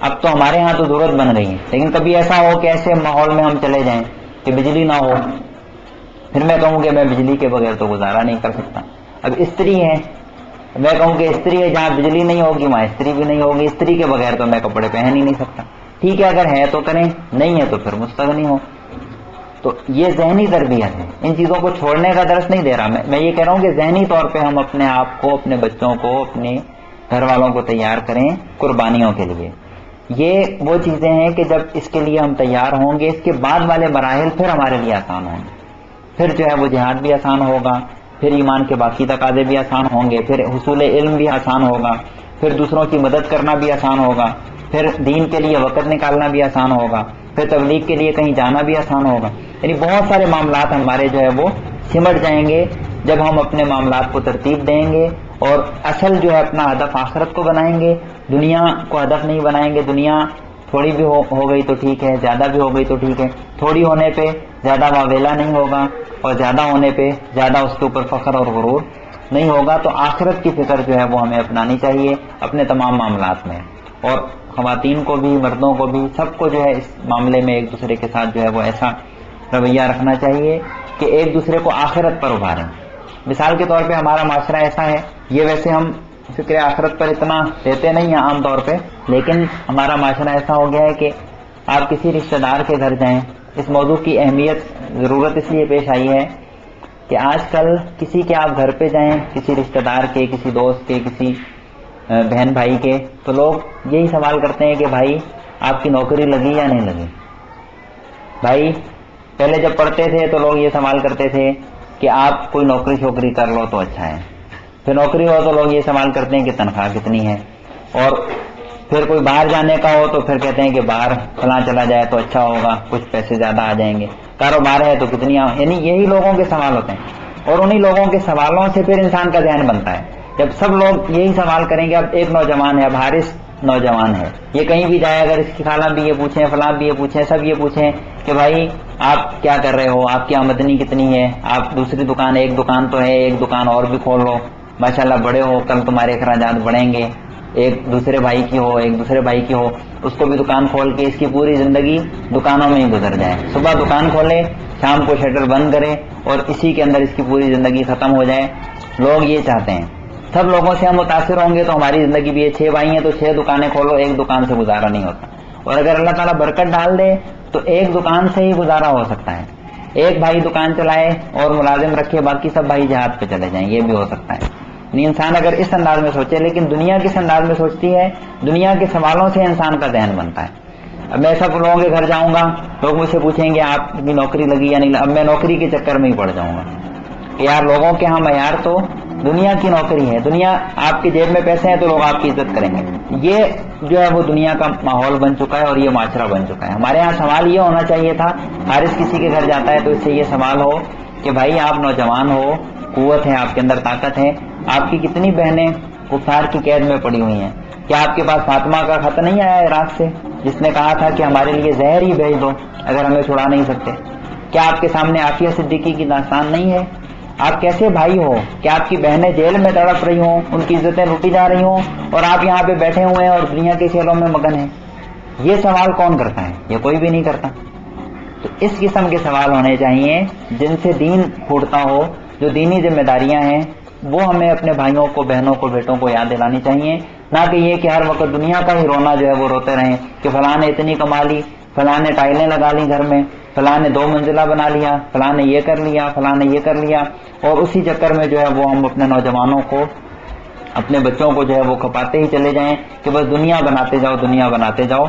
اب تو ہمارے ہاں تو ضرورت بن رہی ہے۔ لیکن کبھی ایسا ہو کہ ایسے ماحول میں ہم چلے جائیں کہ بجلی نہ ہو، پھر میں کہوں کہ میں بجلی کے بغیر تو گزارا نہیں کر سکتا۔ اب استری ہے میں کہوں کہ استری ہے جہاں بجلی نہیں ہوگی، وہاں استری بھی نہیں ہوگی۔ استری کے بغیر تو میں کپڑے پہن ہی نہیں سکتا۔ ٹھیک ہے اگر ہے تو کریں، نہیں ہے تو پھر مستغنی ہو تو یہ ذہنی تربیت ہے۔ ان چیزوں کو چھوڑنے کا درس نہیں دے رہا۔ میں میں یہ کہہ رہا ہوں کہ ذہنی طور پہ ہم اپنے آپ کو، اپنے بچوں کو، اپنے گھر والوں کو تیار کریں قربانیوں کے لیے۔ یہ وہ چیزیں ہیں کہ جب اس کے لیے ہم تیار ہوں گے، اس کے بعد والے مراحل پھر ہمارے لیے آسان ہوں گے۔ پھر جو ہے وہ جہاد بھی آسان ہوگا۔ پھر ایمان کے باقی تقاضے بھی آسان ہوں گے۔ پھر حصول علم بھی آسان ہوگا۔ پھر دوسروں کی مدد کرنا بھی آسان ہوگا۔ پھر دین کے لیے وقت نکالنا بھی آسان ہوگا۔ پھر تبلیغ کے لیے کہیں جانا بھی آسان ہوگا۔ یعنی بہت سارے معاملات ہمارے جو ہے وہ سمٹ جائیں گے جب ہم اپنے معاملات کو ترتیب دیں گے اور اصل جو ہے اپنا ہدف آخرت کو بنائیں گے۔ دنیا کو ہدف نہیں بنائیں گے۔ دنیا تھوڑی بھی ہو گئی تو ٹھیک ہے، زیادہ بھی ہو گئی تو ٹھیک ہے۔ تھوڑی ہونے پہ زیادہ واویلا نہیں ہوگا اور زیادہ ہونے پہ زیادہ اس کے اوپر فخر اور غرور نہیں ہوگا تو آخرت کی فکر جو ہے وہ ہمیں اپنانی چاہیے، اپنے تمام معاملات میں۔ اور خواتین کو بھی، مردوں کو بھی، سب کو جو ہے اس معاملے میں ایک دوسرے کے ساتھ جو ہے وہ ایسا رویہ رکھنا چاہیے کہ ایک دوسرے کو آخرت پر ابھاریں۔ مثال کے طور پہ ہمارا معاشرہ ایسا ہے، یہ ویسے ہم فکر آخرت پر اتنا دیتے نہیں ہیں عام طور پہ، لیکن ہمارا معاشرہ ایسا ہو گیا ہے کہ آپ کسی رشتہ دار کے گھر جائیں، اس موضوع کی اہمیت ضرورت اس لیے پیش آئی ہے کہ آج کل کسی کے آپ گھر پہ جائیں، کسی رشتہ دار کے، کسی دوست کے، کسی بہن بھائی کے، تو لوگ یہی سوال کرتے ہیں کہ بھائی، آپ کی نوکری لگی یا نہیں لگی؟ بھائی، پہلے جب پڑھتے تھے تو لوگ یہ سوال کرتے تھے کہ آپ کوئی نوکری شوکری کر لو تو اچھا ہے۔ پھر نوکری ہو تو لوگ یہ سوال کرتے ہیں کہ تنخواہ کتنی ہے؟ اور پھر کوئی باہر جانے کا ہو تو پھر کہتے ہیں کہ باہر فلاں چلا جائے تو اچھا ہوگا، کچھ پیسے زیادہ آ جائیں گے۔ کاروبار ہے تو کتنی یعنی یہی لوگوں کے سوال ہوتے ہیں۔ اور انہی لوگوں کے سوالوں سے پھر انسان کا ذہن بنتا ہے۔ جب سب لوگ یہی سوال کریں گے، اب ایک نوجوان ہے، اب حارث نوجوان ہے۔ یہ کہیں بھی جائے، اگر اس کی خالہ بھی یہ پوچھیں، فلاں بھی یہ پوچھیں، سب یہ پوچھیں کہ بھائی، آپ کیا کر رہے ہو؟ آپ کی آمدنی کتنی ہے؟ آپ دوسری دکان، ایک دکان تو ہے، ایک دکان اور بھی کھول لو۔ ماشاء اللہ بڑے ہو، کل تمہارے اخراجات بڑھیں گے۔ ایک دوسرے بھائی کی ہو، ایک دوسرے بھائی کی ہو، اس کو بھی دکان کھول کے اس کی پوری زندگی دکانوں میں ہی گزر جائے۔ صبح دکان کھولے، شام کو شٹر بند کرے اور اسی کے اندر اس کی پوری زندگی ختم ہو جائے۔ لوگ یہ چاہتے ہیں۔ سب لوگوں سے ہم متاثر ہوں گے تو ہماری زندگی بھی ہے چھ بھائی ہیں تو چھ دکانیں کھولو، ایک دکان سے گزارا نہیں ہوتا۔ اور اگر اللہ تعالیٰ برکت ڈال دے تو ایک دکان سے ہی گزارا ہو سکتا ہے۔ ایک بھائی دکان چلائے اور ملازم رکھے، باقی سب بھائی جہاد پہ چلے جائیں، یہ بھی ہو سکتا ہے۔ یعنی انسان اگر اس انداز میں سوچے، لیکن دنیا کس انداز میں سوچتی ہے؟ دنیا کے سوالوں سے انسان کا ذہن بنتا ہے۔ اب میں سب لوگوں کے گھر جاؤں گا، لوگ مجھ سے پوچھیں گے، آپ کی نوکری لگی یا نہیں؟ اب میں نوکری کے چکر میں ہی پڑ جاؤں گا۔ کہ یار لوگوں کے ہاں معیار تو دنیا کی نوکری ہے، دنیا آپ کی جیب میں پیسے ہیں تو لوگ آپ کی عزت کریں گے۔ یہ جو ہے وہ دنیا کا ماحول بن چکا ہے اور یہ معاشرہ بن چکا ہے۔ ہمارے یہاں سوال یہ ہونا چاہیے تھا، حارث کسی کے گھر جاتا ہے تو اس سے یہ سوال ہو کہ بھائی آپ نوجوان ہو، قوت ہے، آپ کے اندر طاقت ہے آپ کی کتنی بہنیں کفار کی قید میں پڑی ہوئی ہیں؟ کیا آپ کے پاس فاطمہ کا خط نہیں آیا عراق سے؟ جس نے کہا تھا کہ ہمارے لیے زہر ہی بھیج دو، اگر ہمیں چھڑا نہیں سکتے۔ کیا آپ کے سامنے عافیہ صدیقی کی داستان نہیں ہے؟ آپ کیسے بھائی ہو؟ کیا آپ کی بہنیں جیل میں تڑپ رہی ہوں؟ ان کی عزتیں لوٹی جا رہی ہوں؟ اور آپ یہاں پہ بیٹھے ہوئے ہیں اور دنیا کے کھیلوں میں مگن ہیں؟ یہ سوال کون کرتا ہے؟ یہ کوئی بھی نہیں کرتا۔ تو اس قسم کے سوال ہونے چاہیے جن سے دین پھوٹتا ہو، جو دینی ذمہ داریاں ہیں وہ ہمیں اپنے بھائیوں کو، بہنوں کو، بیٹوں کو یاد دلانی چاہیے۔ نہ کہ یہ کہ ہر وقت دنیا کا ہی رونا جو ہے وہ روتے رہیں کہ فلاں نے اتنی کما لی، فلاں نے ٹائلیں لگا لی گھر میں، فلاں نے دو منزلہ بنا لیا، فلاں نے یہ کر لیا، فلاں نے یہ کر لیا۔ اور اسی چکر میں جو ہے وہ ہم اپنے نوجوانوں کو، اپنے بچوں کو جو ہے وہ کھپاتے ہی چلے جائیں کہ بس دنیا بناتے جاؤ، دنیا بناتے جاؤ۔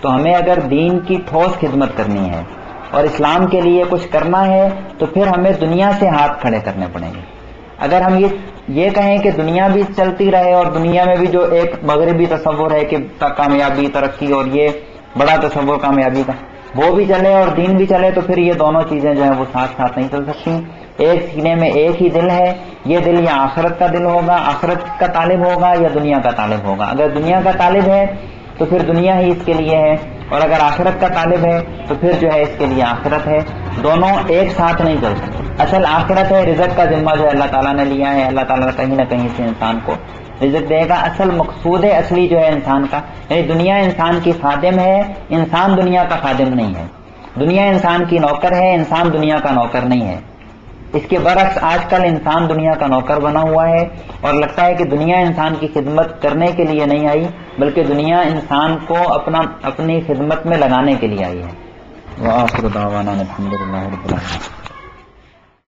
تو ہمیں اگر دین کی ٹھوس خدمت کرنی ہے اور اسلام کے لیے کچھ کرنا ہے تو پھر ہمیں دنیا سے ہاتھ کھڑے کرنے پڑیں گے۔ اگر ہم یہ یہ کہیں کہ دنیا بھی چلتی رہے اور دنیا میں بھی جو ایک مغربی تصور ہے کہ کامیابی، ترقی اور یہ بڑا تصور کامیابی کا، وہ بھی چلے اور دین بھی چلے، تو پھر یہ دونوں چیزیں جو ہیں وہ ساتھ ساتھ نہیں چل سکتی۔ ایک سینے میں ایک ہی دل ہے، یہ دل یا آخرت کا دل ہوگا، آخرت کا طالب ہوگا یا دنیا کا طالب ہوگا۔ اگر دنیا کا طالب ہے، تو پھر دنیا ہی اس کے لیے ہے۔ اور اگر آخرت کا طالب ہے تو پھر جو ہے اس کے لیے آخرت ہے۔ دونوں ایک ساتھ نہیں چل سکتے۔ اصل آخرت ہے، رزق کا ذمہ جو ہے اللہ تعالیٰ نے لیا ہے۔ اللہ تعالیٰ کہیں نہ کہیں سے انسان کو رزق دے گا۔ اصل مقصود ہے، اصلی جو ہے انسان کا یعنی دنیا انسان کی خادم ہے، انسان دنیا کا خادم نہیں ہے۔ دنیا انسان کی نوکر ہے، انسان دنیا کا نوکر نہیں ہے۔ اس کے برعکس آج کل انسان دنیا کا نوکر بنا ہوا ہے اور لگتا ہے کہ دنیا انسان کی خدمت کرنے کے لیے نہیں آئی، بلکہ دنیا انسان کو اپنا، اپنی خدمت میں لگانے کے لیے آئی ہے۔